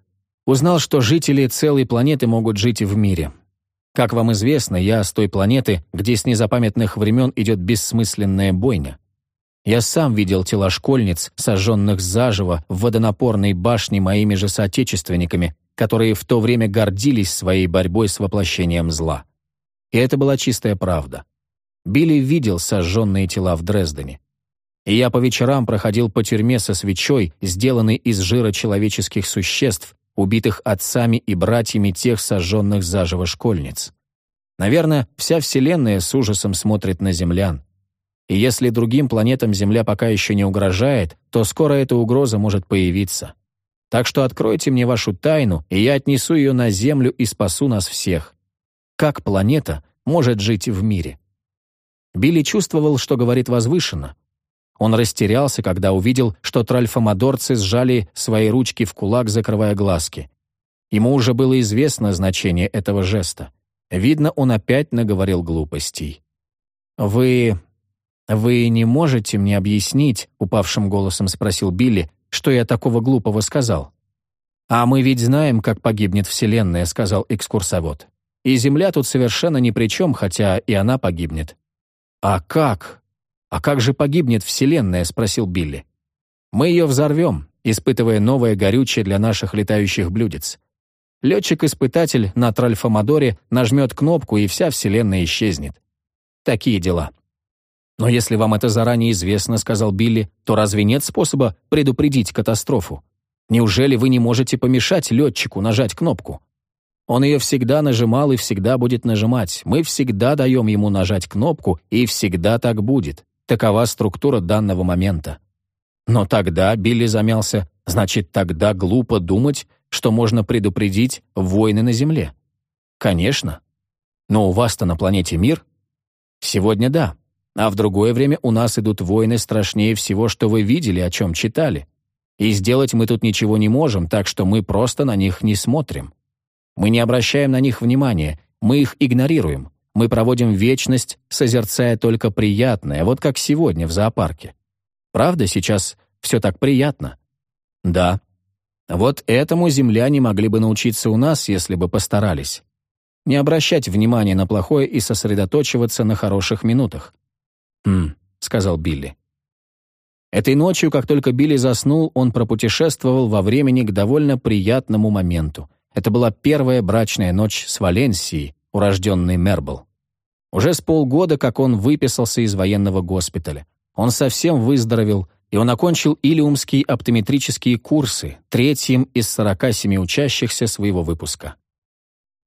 Узнал, что жители целой планеты могут жить в мире. Как вам известно, я с той планеты, где с незапамятных времен идет бессмысленная бойня. Я сам видел тела школьниц, сожженных заживо в водонапорной башне моими же соотечественниками, которые в то время гордились своей борьбой с воплощением зла. И это была чистая правда. Билли видел сожженные тела в Дрездене. И я по вечерам проходил по тюрьме со свечой, сделанной из жира человеческих существ, убитых отцами и братьями тех сожженных заживо школьниц. Наверное, вся Вселенная с ужасом смотрит на землян. И если другим планетам Земля пока еще не угрожает, то скоро эта угроза может появиться. Так что откройте мне вашу тайну, и я отнесу ее на Землю и спасу нас всех. Как планета может жить в мире? Билли чувствовал, что говорит возвышенно. Он растерялся, когда увидел, что тральфомодорцы сжали свои ручки в кулак, закрывая глазки. Ему уже было известно значение этого жеста. Видно, он опять наговорил глупостей. «Вы «Вы не можете мне объяснить?» — упавшим голосом спросил Билли, «что я такого глупого сказал?» «А мы ведь знаем, как погибнет Вселенная», — сказал экскурсовод. «И Земля тут совершенно ни при чем, хотя и она погибнет». «А как? А как же погибнет Вселенная?» — спросил Билли. «Мы ее взорвем, испытывая новое горючее для наших летающих блюдец. Летчик-испытатель на Тральфамадоре нажмет кнопку, и вся Вселенная исчезнет. Такие дела». «Но если вам это заранее известно, — сказал Билли, — то разве нет способа предупредить катастрофу? Неужели вы не можете помешать летчику нажать кнопку? Он ее всегда нажимал и всегда будет нажимать. Мы всегда даем ему нажать кнопку, и всегда так будет. Такова структура данного момента. Но тогда, Билли замялся, значит, тогда глупо думать, что можно предупредить войны на Земле. Конечно. Но у вас-то на планете мир? Сегодня да. А в другое время у нас идут войны страшнее всего, что вы видели, о чем читали. И сделать мы тут ничего не можем, так что мы просто на них не смотрим. Мы не обращаем на них внимания, мы их игнорируем. Мы проводим вечность, созерцая только приятное, вот как сегодня в зоопарке. Правда, сейчас все так приятно? Да. Вот этому земляне могли бы научиться у нас, если бы постарались. Не обращать внимания на плохое и сосредоточиваться на хороших минутах. «Хм», — сказал Билли. Этой ночью, как только Билли заснул, он пропутешествовал во времени к довольно приятному моменту. Это была первая брачная ночь с Валенсией, урожденной Мербл. Уже с полгода, как он выписался из военного госпиталя. Он совсем выздоровел, и он окончил Илиумские оптометрические курсы, третьим из 47 учащихся своего выпуска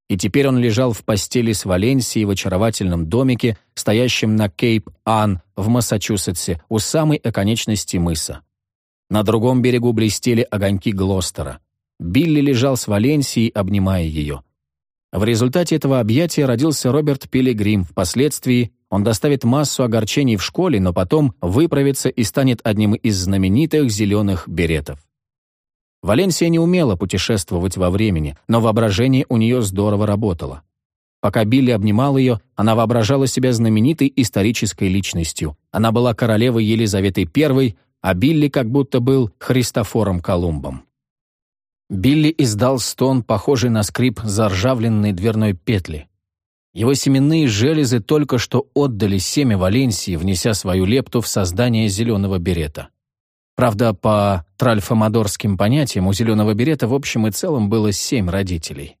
и теперь он лежал в постели с Валенсией в очаровательном домике, стоящем на Кейп-Ан в Массачусетсе, у самой оконечности мыса. На другом берегу блестели огоньки Глостера. Билли лежал с Валенсией, обнимая ее. В результате этого объятия родился Роберт Пилигрим. Впоследствии он доставит массу огорчений в школе, но потом выправится и станет одним из знаменитых зеленых беретов. Валенсия не умела путешествовать во времени, но воображение у нее здорово работало. Пока Билли обнимал ее, она воображала себя знаменитой исторической личностью. Она была королевой Елизаветой I, а Билли как будто был Христофором Колумбом. Билли издал стон, похожий на скрип заржавленной дверной петли. Его семенные железы только что отдали семя Валенсии, внеся свою лепту в создание зеленого берета. Правда, по тральфомодорским понятиям у зеленого берета в общем и целом было семь родителей.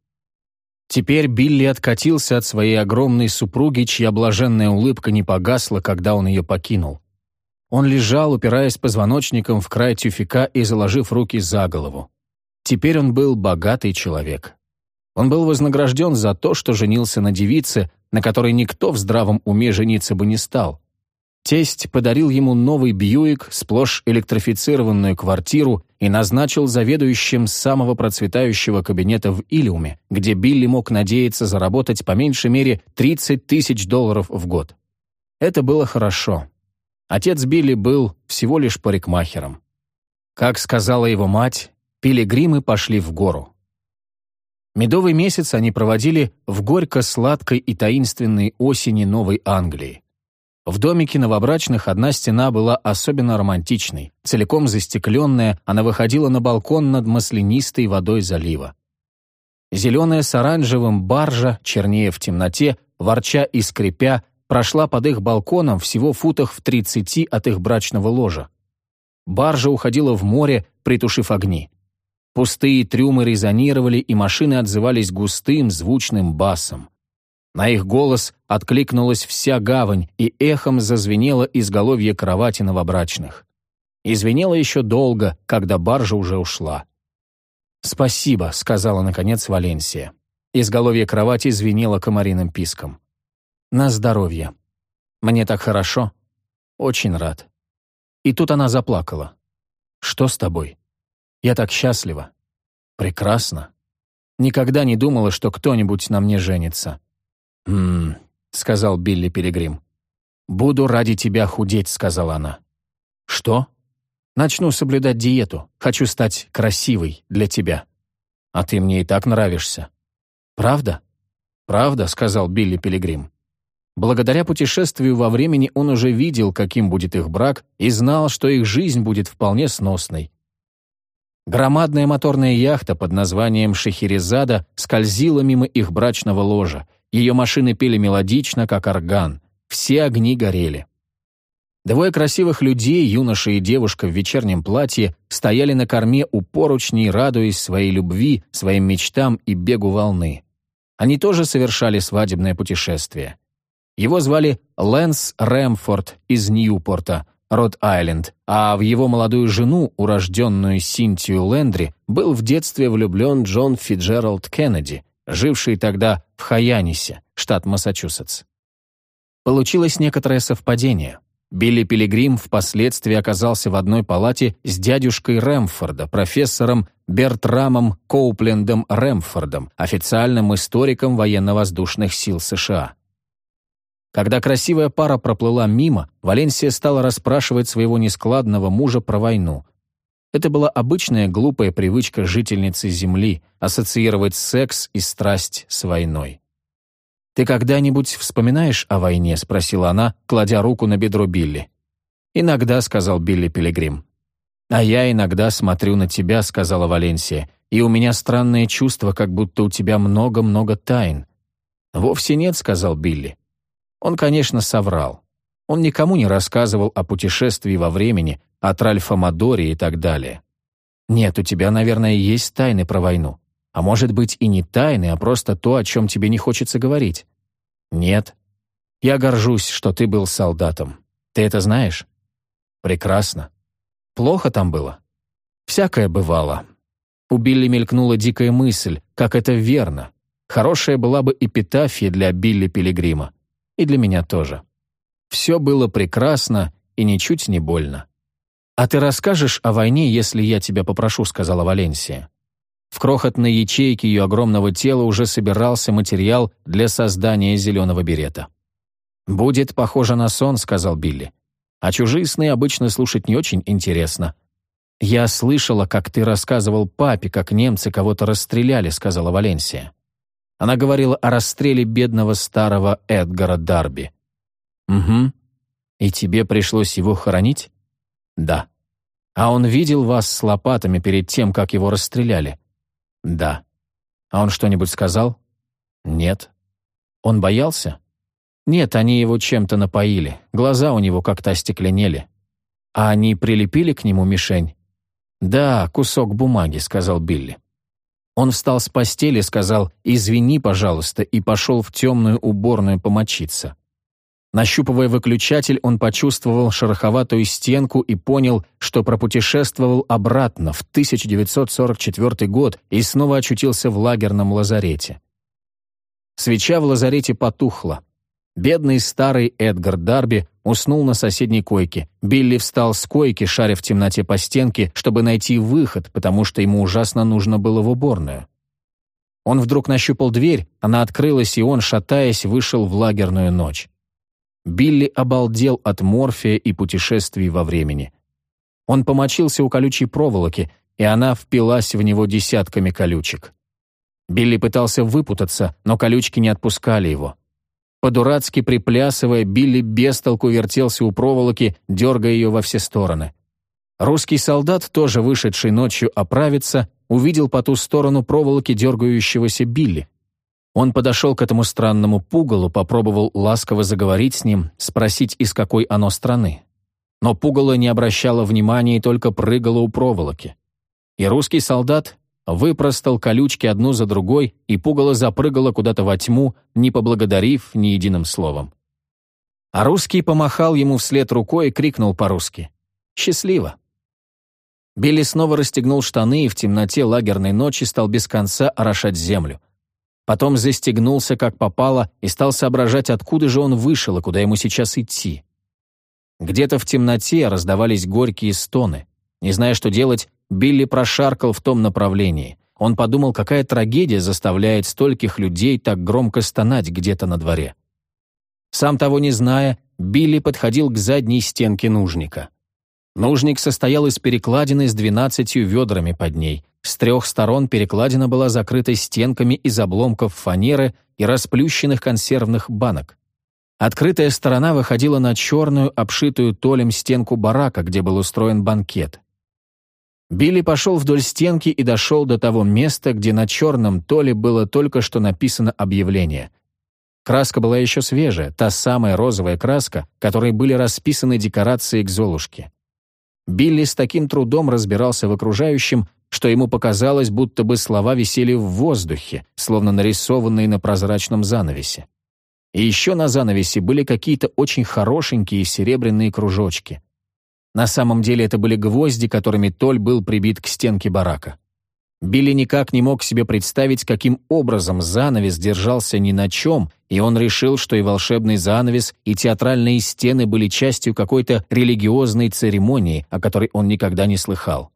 Теперь Билли откатился от своей огромной супруги, чья блаженная улыбка не погасла, когда он ее покинул. Он лежал, упираясь позвоночником в край тюфика и заложив руки за голову. Теперь он был богатый человек. Он был вознагражден за то, что женился на девице, на которой никто в здравом уме жениться бы не стал. Тесть подарил ему новый Бьюик, сплошь электрифицированную квартиру и назначил заведующим самого процветающего кабинета в Илиуме, где Билли мог надеяться заработать по меньшей мере 30 тысяч долларов в год. Это было хорошо. Отец Билли был всего лишь парикмахером. Как сказала его мать, пилигримы пошли в гору. Медовый месяц они проводили в горько-сладкой и таинственной осени Новой Англии. В домике новобрачных одна стена была особенно романтичной. Целиком застекленная, она выходила на балкон над маслянистой водой залива. Зеленая с оранжевым баржа, чернее в темноте, ворча и скрипя, прошла под их балконом всего футах в тридцати от их брачного ложа. Баржа уходила в море, притушив огни. Пустые трюмы резонировали, и машины отзывались густым, звучным басом. На их голос откликнулась вся гавань, и эхом зазвенело изголовье кровати новобрачных. И еще долго, когда баржа уже ушла. «Спасибо», — сказала, наконец, Валенсия. Изголовье кровати звенело комариным писком. «На здоровье. Мне так хорошо. Очень рад». И тут она заплакала. «Что с тобой? Я так счастлива. Прекрасно. Никогда не думала, что кто-нибудь на мне женится. «М-м», сказал Билли Пилигрим. «Буду ради тебя худеть», — сказала она. «Что?» «Начну соблюдать диету. Хочу стать красивой для тебя. А ты мне и так нравишься». «Правда?» «Правда», — сказал Билли Пилигрим. Благодаря путешествию во времени он уже видел, каким будет их брак, и знал, что их жизнь будет вполне сносной. Громадная моторная яхта под названием «Шахерезада» скользила мимо их брачного ложа, ее машины пели мелодично, как орган. Все огни горели. Двое красивых людей, юноша и девушка в вечернем платье, стояли на корме у поручней, радуясь своей любви, своим мечтам и бегу волны. Они тоже совершали свадебное путешествие. Его звали Лэнс Рэмфорд из Ньюпорта, Род-Айленд, а в его молодую жену, урожденную Синтию Лендри, был в детстве влюблен Джон Фиджеральд Кеннеди, живший тогда в Хаянисе, штат Массачусетс. Получилось некоторое совпадение. Билли Пилигрим впоследствии оказался в одной палате с дядюшкой Рэмфорда, профессором Бертрамом Коуплендом Рэмфордом, официальным историком военно-воздушных сил США. Когда красивая пара проплыла мимо, Валенсия стала расспрашивать своего нескладного мужа про войну, это была обычная глупая привычка жительницы Земли ассоциировать секс и страсть с войной. «Ты когда-нибудь вспоминаешь о войне?» — спросила она, кладя руку на бедро Билли. «Иногда», — сказал Билли Пилигрим. «А я иногда смотрю на тебя», — сказала Валенсия, «и у меня странное чувство, как будто у тебя много-много тайн». «Вовсе нет», — сказал Билли. Он, конечно, соврал. Он никому не рассказывал о путешествии во времени, от Ральфа Мадори и так далее. Нет, у тебя, наверное, есть тайны про войну. А может быть и не тайны, а просто то, о чем тебе не хочется говорить. Нет. Я горжусь, что ты был солдатом. Ты это знаешь? Прекрасно. Плохо там было? Всякое бывало. У Билли мелькнула дикая мысль, как это верно. Хорошая была бы эпитафия для Билли Пилигрима. И для меня тоже. Все было прекрасно и ничуть не больно. «А ты расскажешь о войне, если я тебя попрошу», — сказала Валенсия. В крохотной ячейке ее огромного тела уже собирался материал для создания зеленого берета. «Будет похоже на сон», — сказал Билли. «А чужие сны обычно слушать не очень интересно». «Я слышала, как ты рассказывал папе, как немцы кого-то расстреляли», — сказала Валенсия. Она говорила о расстреле бедного старого Эдгара Дарби. «Угу. И тебе пришлось его хоронить?» Да. А он видел вас с лопатами перед тем, как его расстреляли? Да. А он что-нибудь сказал? Нет. Он боялся? Нет, они его чем-то напоили. Глаза у него как-то остекленели. А они прилепили к нему мишень? Да, кусок бумаги, сказал Билли. Он встал с постели, сказал «извини, пожалуйста» и пошел в темную уборную помочиться. Нащупывая выключатель, он почувствовал шероховатую стенку и понял, что пропутешествовал обратно в 1944 год и снова очутился в лагерном лазарете. Свеча в лазарете потухла. Бедный старый Эдгар Дарби уснул на соседней койке. Билли встал с койки, шаря в темноте по стенке, чтобы найти выход, потому что ему ужасно нужно было в уборную. Он вдруг нащупал дверь, она открылась, и он, шатаясь, вышел в лагерную ночь. Билли обалдел от морфия и путешествий во времени. Он помочился у колючей проволоки, и она впилась в него десятками колючек. Билли пытался выпутаться, но колючки не отпускали его. По-дурацки приплясывая, Билли бестолку вертелся у проволоки, дергая ее во все стороны. Русский солдат, тоже вышедший ночью оправиться, увидел по ту сторону проволоки дергающегося Билли. Он подошел к этому странному пугалу, попробовал ласково заговорить с ним, спросить, из какой оно страны. Но пугало не обращало внимания и только прыгало у проволоки. И русский солдат выпростал колючки одну за другой, и пугало запрыгало куда-то во тьму, не поблагодарив ни единым словом. А русский помахал ему вслед рукой и крикнул по-русски. «Счастливо!» Билли снова расстегнул штаны и в темноте лагерной ночи стал без конца орошать землю. Потом застегнулся, как попало, и стал соображать, откуда же он вышел и куда ему сейчас идти. Где-то в темноте раздавались горькие стоны. Не зная, что делать, Билли прошаркал в том направлении. Он подумал, какая трагедия заставляет стольких людей так громко стонать где-то на дворе. Сам того не зная, Билли подходил к задней стенке нужника. Нужник состоял из перекладины с двенадцатью ведрами под ней, с трех сторон перекладина была закрыта стенками из обломков фанеры и расплющенных консервных банок. Открытая сторона выходила на черную, обшитую толем стенку барака, где был устроен банкет. Билли пошел вдоль стенки и дошел до того места, где на черном толе было только что написано объявление. Краска была еще свежая, та самая розовая краска, которой были расписаны декорации к Золушке. Билли с таким трудом разбирался в окружающем, что ему показалось, будто бы слова висели в воздухе, словно нарисованные на прозрачном занавесе. И еще на занавесе были какие-то очень хорошенькие серебряные кружочки. На самом деле это были гвозди, которыми Толь был прибит к стенке барака. Билли никак не мог себе представить, каким образом занавес держался ни на чем, и он решил, что и волшебный занавес, и театральные стены были частью какой-то религиозной церемонии, о которой он никогда не слыхал.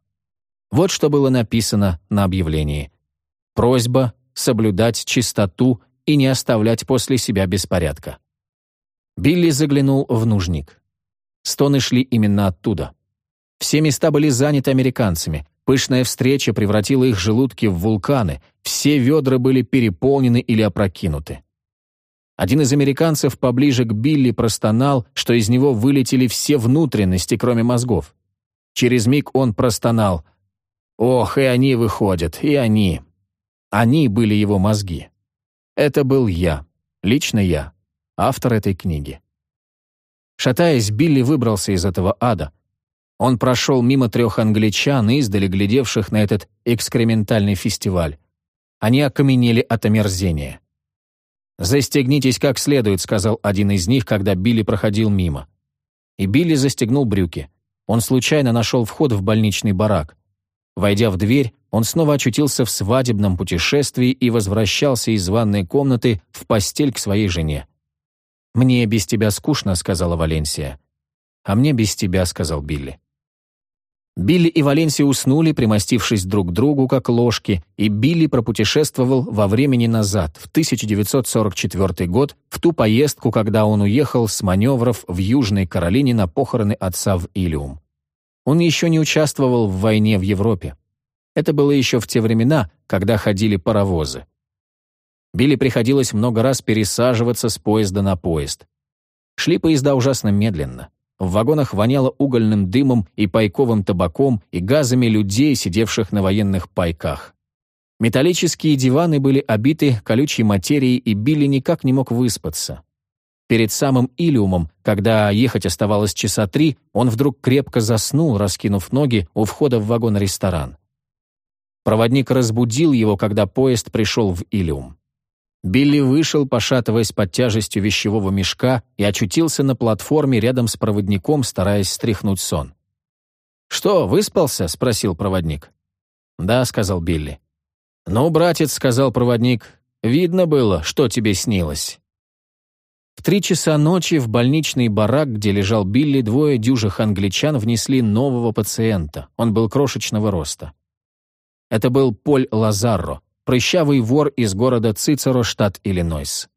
Вот что было написано на объявлении. Просьба соблюдать чистоту и не оставлять после себя беспорядка. Билли заглянул в нужник. Стоны шли именно оттуда. Все места были заняты американцами. Пышная встреча превратила их желудки в вулканы. Все ведра были переполнены или опрокинуты. Один из американцев поближе к Билли простонал, что из него вылетели все внутренности, кроме мозгов. Через миг он простонал Ох, и они выходят, и они. Они были его мозги. Это был я, лично я, автор этой книги. Шатаясь, Билли выбрался из этого ада. Он прошел мимо трех англичан, издали глядевших на этот экскрементальный фестиваль. Они окаменели от омерзения. «Застегнитесь как следует», — сказал один из них, когда Билли проходил мимо. И Билли застегнул брюки. Он случайно нашел вход в больничный барак. Войдя в дверь, он снова очутился в свадебном путешествии и возвращался из ванной комнаты в постель к своей жене. «Мне без тебя скучно», — сказала Валенсия. «А мне без тебя», — сказал Билли. Билли и Валенсия уснули, примостившись друг к другу, как ложки, и Билли пропутешествовал во времени назад, в 1944 год, в ту поездку, когда он уехал с маневров в Южной Каролине на похороны отца в Илиум. Он еще не участвовал в войне в Европе. Это было еще в те времена, когда ходили паровозы. Билли приходилось много раз пересаживаться с поезда на поезд. Шли поезда ужасно медленно. В вагонах воняло угольным дымом и пайковым табаком и газами людей, сидевших на военных пайках. Металлические диваны были обиты колючей материей, и Билли никак не мог выспаться. Перед самым Илиумом, когда ехать оставалось часа три, он вдруг крепко заснул, раскинув ноги у входа в вагон-ресторан. Проводник разбудил его, когда поезд пришел в Илиум. Билли вышел, пошатываясь под тяжестью вещевого мешка, и очутился на платформе рядом с проводником, стараясь стряхнуть сон. «Что, выспался?» — спросил проводник. «Да», — сказал Билли. «Ну, братец», — сказал проводник, — «видно было, что тебе снилось». В три часа ночи в больничный барак, где лежал Билли, двое дюжих англичан внесли нового пациента. Он был крошечного роста. Это был Поль Лазарро, прыщавый вор из города Цицеро, штат Иллинойс.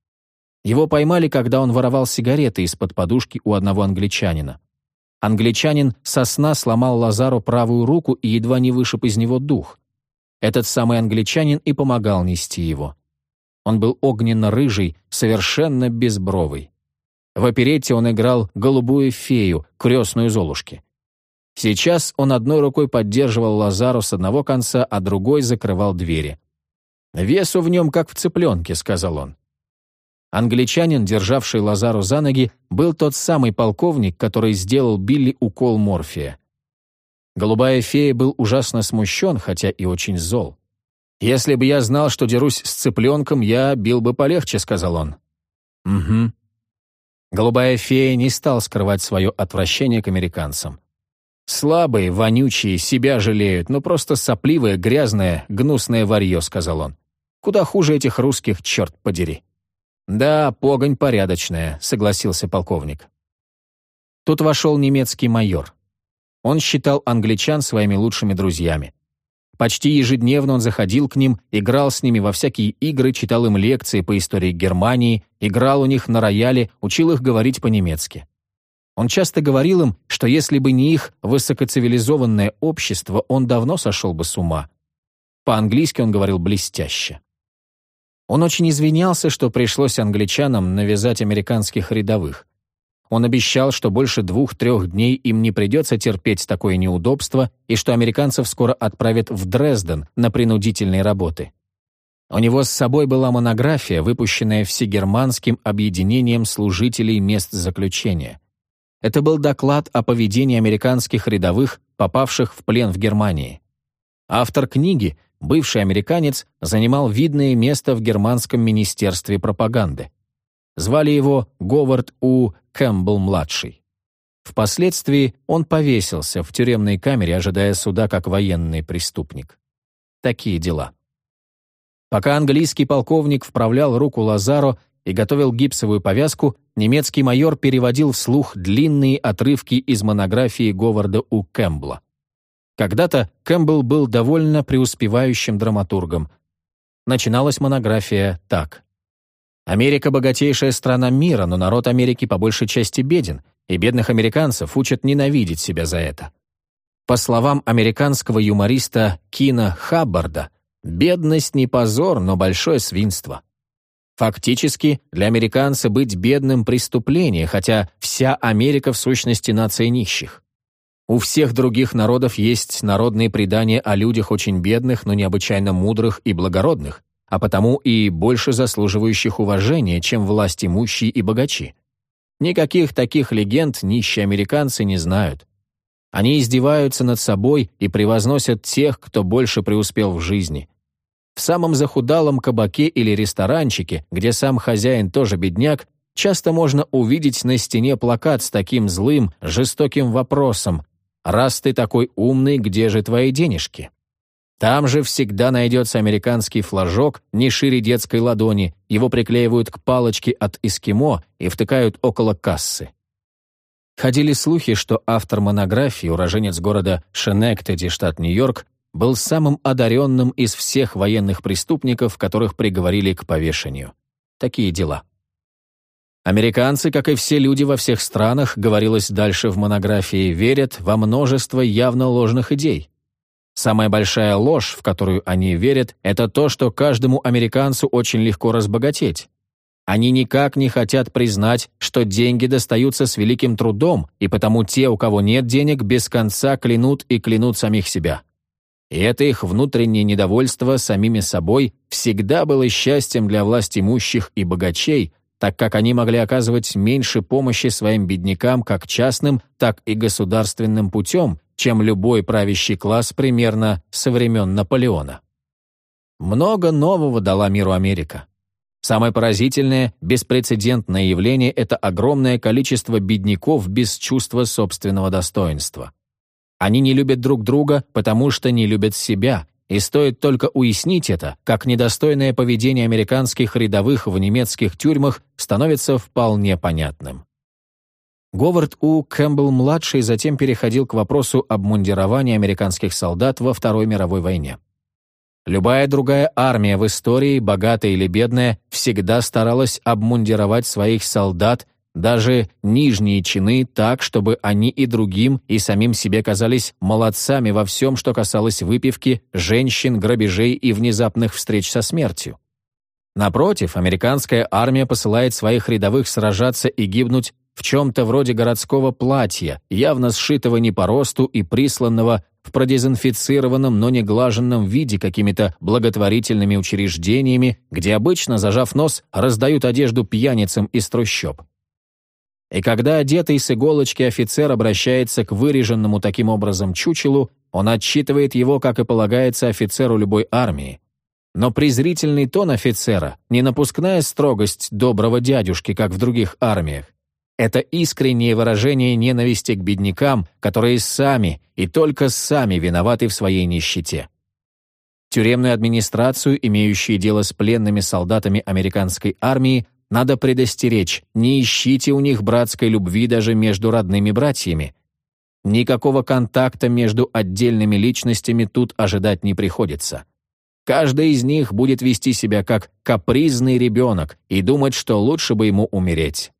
Его поймали, когда он воровал сигареты из-под подушки у одного англичанина. Англичанин со сна сломал Лазару правую руку и едва не вышиб из него дух. Этот самый англичанин и помогал нести его. Он был огненно-рыжий, совершенно безбровый. В оперете он играл голубую фею, крестную Золушки. Сейчас он одной рукой поддерживал Лазару с одного конца, а другой закрывал двери. «Весу в нем, как в цыпленке», — сказал он. Англичанин, державший Лазару за ноги, был тот самый полковник, который сделал Билли укол морфия. Голубая фея был ужасно смущен, хотя и очень зол. «Если бы я знал, что дерусь с цыпленком, я бил бы полегче», — сказал он. «Угу». Голубая фея не стал скрывать свое отвращение к американцам. «Слабые, вонючие, себя жалеют, но просто сопливое, грязное, гнусное варье», — сказал он. «Куда хуже этих русских, черт подери». «Да, погонь порядочная», — согласился полковник. Тут вошел немецкий майор. Он считал англичан своими лучшими друзьями. Почти ежедневно он заходил к ним, играл с ними во всякие игры, читал им лекции по истории Германии, играл у них на рояле, учил их говорить по-немецки. Он часто говорил им, что если бы не их высокоцивилизованное общество, он давно сошел бы с ума. По-английски он говорил блестяще. Он очень извинялся, что пришлось англичанам навязать американских рядовых. Он обещал, что больше двух-трех дней им не придется терпеть такое неудобство и что американцев скоро отправят в Дрезден на принудительные работы. У него с собой была монография, выпущенная Всегерманским объединением служителей мест заключения. Это был доклад о поведении американских рядовых, попавших в плен в Германии. Автор книги, бывший американец, занимал видное место в германском министерстве пропаганды. Звали его Говард У. Кэмпбелл-младший. Впоследствии он повесился в тюремной камере, ожидая суда как военный преступник. Такие дела. Пока английский полковник вправлял руку Лазаро и готовил гипсовую повязку, немецкий майор переводил вслух длинные отрывки из монографии Говарда У. Кэмпбелла. Когда-то Кэмпбелл был довольно преуспевающим драматургом. Начиналась монография так. Америка – богатейшая страна мира, но народ Америки по большей части беден, и бедных американцев учат ненавидеть себя за это. По словам американского юмориста Кина Хаббарда, бедность не позор, но большое свинство. Фактически, для американца быть бедным – преступление, хотя вся Америка в сущности нация нищих. У всех других народов есть народные предания о людях очень бедных, но необычайно мудрых и благородных, а потому и больше заслуживающих уважения, чем власть имущие и богачи. Никаких таких легенд нищие американцы не знают. Они издеваются над собой и превозносят тех, кто больше преуспел в жизни. В самом захудалом кабаке или ресторанчике, где сам хозяин тоже бедняк, часто можно увидеть на стене плакат с таким злым, жестоким вопросом «Раз ты такой умный, где же твои денежки?» Там же всегда найдется американский флажок не шире детской ладони, его приклеивают к палочке от эскимо и втыкают около кассы. Ходили слухи, что автор монографии, уроженец города Шенектеди, штат Нью-Йорк, был самым одаренным из всех военных преступников, которых приговорили к повешению. Такие дела. Американцы, как и все люди во всех странах, говорилось дальше в монографии, верят во множество явно ложных идей. Самая большая ложь, в которую они верят, это то, что каждому американцу очень легко разбогатеть. Они никак не хотят признать, что деньги достаются с великим трудом, и потому те, у кого нет денег, без конца клянут и клянут самих себя. И это их внутреннее недовольство самими собой всегда было счастьем для власть имущих и богачей, так как они могли оказывать меньше помощи своим беднякам как частным, так и государственным путем, чем любой правящий класс примерно со времен Наполеона. Много нового дала миру Америка. Самое поразительное, беспрецедентное явление – это огромное количество бедняков без чувства собственного достоинства. Они не любят друг друга, потому что не любят себя, и стоит только уяснить это, как недостойное поведение американских рядовых в немецких тюрьмах становится вполне понятным. Говард У. Кэмпбелл-младший затем переходил к вопросу обмундирования американских солдат во Второй мировой войне. Любая другая армия в истории, богатая или бедная, всегда старалась обмундировать своих солдат, даже нижние чины, так, чтобы они и другим, и самим себе казались молодцами во всем, что касалось выпивки, женщин, грабежей и внезапных встреч со смертью. Напротив, американская армия посылает своих рядовых сражаться и гибнуть в чем-то вроде городского платья, явно сшитого не по росту и присланного в продезинфицированном, но не глаженном виде какими-то благотворительными учреждениями, где обычно, зажав нос, раздают одежду пьяницам из трущоб. И когда одетый с иголочки офицер обращается к выреженному таким образом чучелу, он отчитывает его, как и полагается офицеру любой армии. Но презрительный тон офицера, не напускная строгость доброго дядюшки, как в других армиях, это искреннее выражение ненависти к беднякам, которые сами и только сами виноваты в своей нищете. Тюремную администрацию, имеющую дело с пленными солдатами американской армии, надо предостеречь, не ищите у них братской любви даже между родными братьями. Никакого контакта между отдельными личностями тут ожидать не приходится. Каждый из них будет вести себя как капризный ребенок и думать, что лучше бы ему умереть.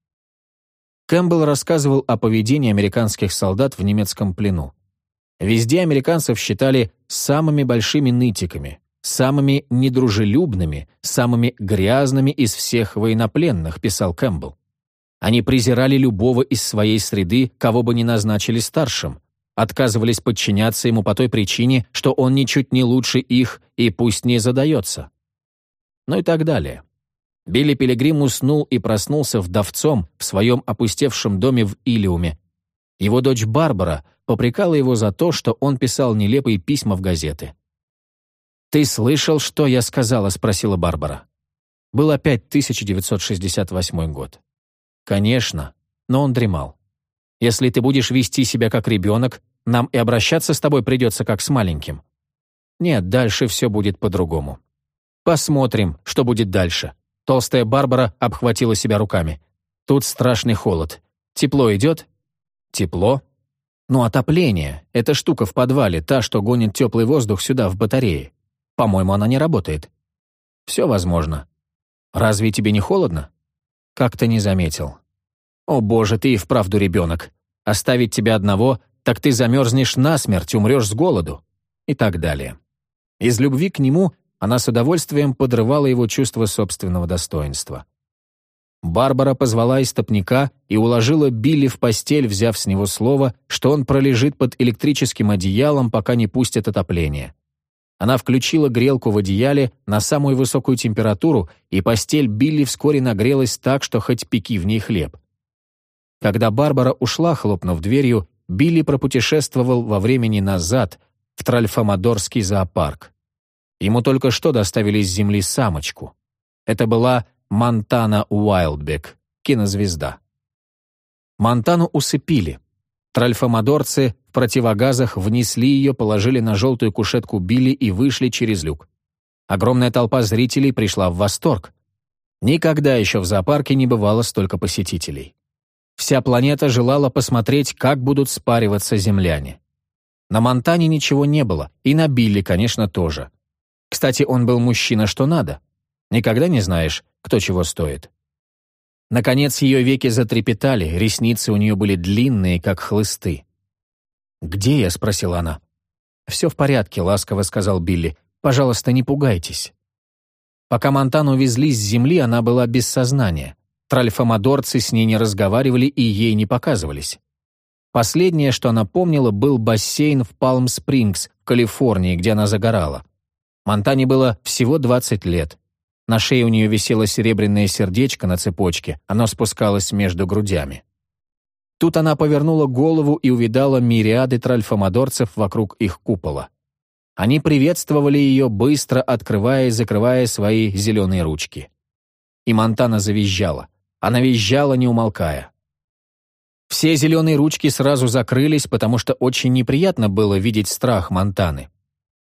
Кэмпбелл рассказывал о поведении американских солдат в немецком плену. Везде американцев считали самыми большими нытиками, самыми недружелюбными, самыми грязными из всех военнопленных, писал Кэмпбелл. Они презирали любого из своей среды, кого бы ни назначили старшим, отказывались подчиняться ему по той причине, что он ничуть не лучше их и пусть не задается. Ну и так далее. Билли Пилигрим уснул и проснулся вдовцом в своем опустевшем доме в Илиуме. Его дочь Барбара попрекала его за то, что он писал нелепые письма в газеты. «Ты слышал, что я сказала?» — спросила Барбара. Был опять 1968 год. Конечно, но он дремал. Если ты будешь вести себя как ребенок, нам и обращаться с тобой придется как с маленьким. Нет, дальше все будет по-другому. Посмотрим, что будет дальше. Толстая Барбара обхватила себя руками. Тут страшный холод. Тепло идет? Тепло? Ну, отопление. Это штука в подвале, та, что гонит теплый воздух сюда, в батарее. По-моему, она не работает. Все возможно. Разве тебе не холодно? Как-то не заметил. «О боже, ты и вправду ребенок. Оставить тебя одного, так ты замерзнешь насмерть, умрешь с голоду». И так далее. Из любви к нему она с удовольствием подрывала его чувство собственного достоинства. Барбара позвала истопника и уложила Билли в постель, взяв с него слово, что он пролежит под электрическим одеялом, пока не пустят отопление. Она включила грелку в одеяле на самую высокую температуру, и постель Билли вскоре нагрелась так, что хоть пеки в ней хлеб. Когда Барбара ушла, хлопнув дверью, Билли пропутешествовал во времени назад, в Тральфамадорский зоопарк. Ему только что доставили с земли самочку. Это была Монтана Уайлдбек, кинозвезда. Монтану усыпили. Тральфамадорцы в противогазах внесли ее, положили на желтую кушетку Билли и вышли через люк. Огромная толпа зрителей пришла в восторг. Никогда еще в зоопарке не бывало столько посетителей. Вся планета желала посмотреть, как будут спариваться земляне. На Монтане ничего не было, и на Билли, конечно, тоже. Кстати, он был мужчина что надо. Никогда не знаешь, кто чего стоит. Наконец ее веки затрепетали, ресницы у нее были длинные, как хлысты. «Где я?» — спросила она. «Все в порядке», — ласково сказал Билли. «Пожалуйста, не пугайтесь». Пока Монтану везли с земли, она была без сознания. Тральфамадорцы с ней не разговаривали и ей не показывались. Последнее, что она помнила, был бассейн в Палм-Спрингс, Калифорнии, где она загорала. Монтане было всего 20 лет. На шее у нее висело серебряное сердечко на цепочке, оно спускалось между грудями. Тут она повернула голову и увидала мириады тральфамадорцев вокруг их купола. Они приветствовали ее, быстро открывая и закрывая свои зеленые ручки. И Монтана завизжала. Она визжала, не умолкая. Все зеленые ручки сразу закрылись, потому что очень неприятно было видеть страх Монтаны.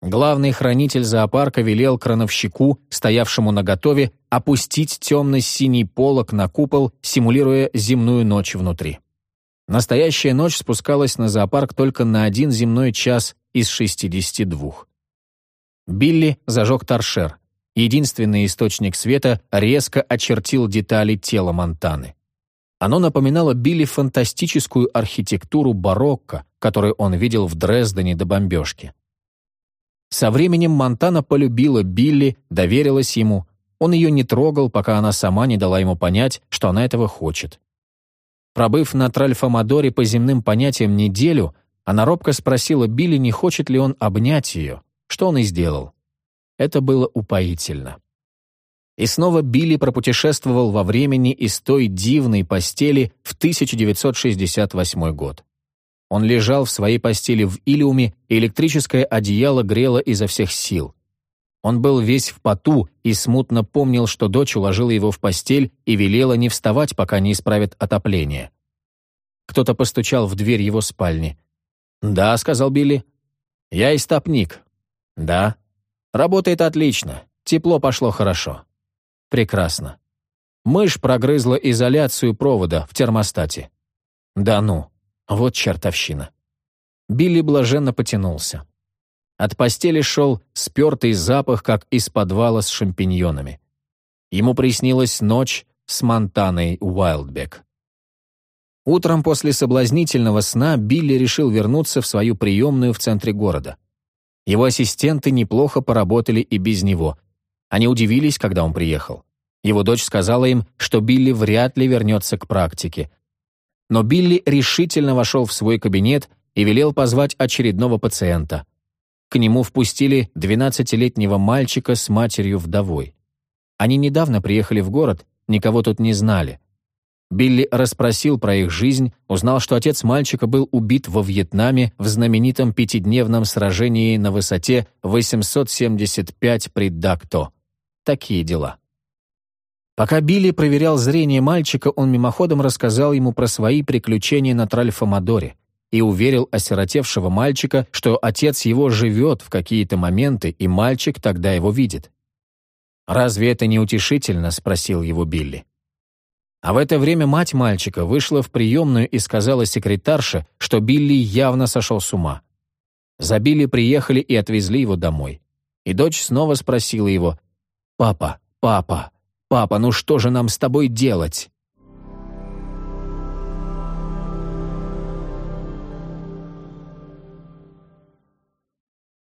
Главный хранитель зоопарка велел крановщику, стоявшему наготове, опустить темно-синий полог на купол, симулируя земную ночь внутри. Настоящая ночь спускалась на зоопарк только на один земной час из 62. Билли зажег торшер единственный источник света, резко очертил детали тела Монтаны. Оно напоминало Билли фантастическую архитектуру барокко, которую он видел в Дрездене до бомбежки. Со временем Монтана полюбила Билли, доверилась ему. Он ее не трогал, пока она сама не дала ему понять, что она этого хочет. Пробыв на Тральфамадоре по земным понятиям неделю, она робко спросила Билли, не хочет ли он обнять ее, что он и сделал. Это было упоительно. И снова Билли пропутешествовал во времени из той дивной постели в 1968 год. Он лежал в своей постели в Илиуме, и электрическое одеяло грело изо всех сил. Он был весь в поту и смутно помнил, что дочь уложила его в постель и велела не вставать, пока не исправит отопление. Кто-то постучал в дверь его спальни. «Да», — сказал Билли. «Я истопник». «Да». «Работает отлично. Тепло пошло хорошо». «Прекрасно». Мышь прогрызла изоляцию провода в термостате. «Да ну, вот чертовщина». Билли блаженно потянулся. От постели шел спертый запах, как из подвала с шампиньонами. Ему приснилась ночь с Монтаной Уайлдбек. Утром после соблазнительного сна Билли решил вернуться в свою приемную в центре города. Его ассистенты неплохо поработали и без него. Они удивились, когда он приехал. Его дочь сказала им, что Билли вряд ли вернется к практике. Но Билли решительно вошел в свой кабинет и велел позвать очередного пациента. К нему впустили 12-летнего мальчика с матерью-вдовой. Они недавно приехали в город, никого тут не знали. Билли расспросил про их жизнь, узнал, что отец мальчика был убит во Вьетнаме в знаменитом пятидневном сражении на высоте 875 при Дакто. Такие дела. Пока Билли проверял зрение мальчика, он мимоходом рассказал ему про свои приключения на Тральфамадоре и уверил осиротевшего мальчика, что отец его живет в какие-то моменты, и мальчик тогда его видит. «Разве это не утешительно?» — спросил его Билли. А в это время мать мальчика вышла в приемную и сказала секретарше, что Билли явно сошел с ума. За Билли приехали и отвезли его домой. И дочь снова спросила его, «Папа, папа, папа, ну что же нам с тобой делать?»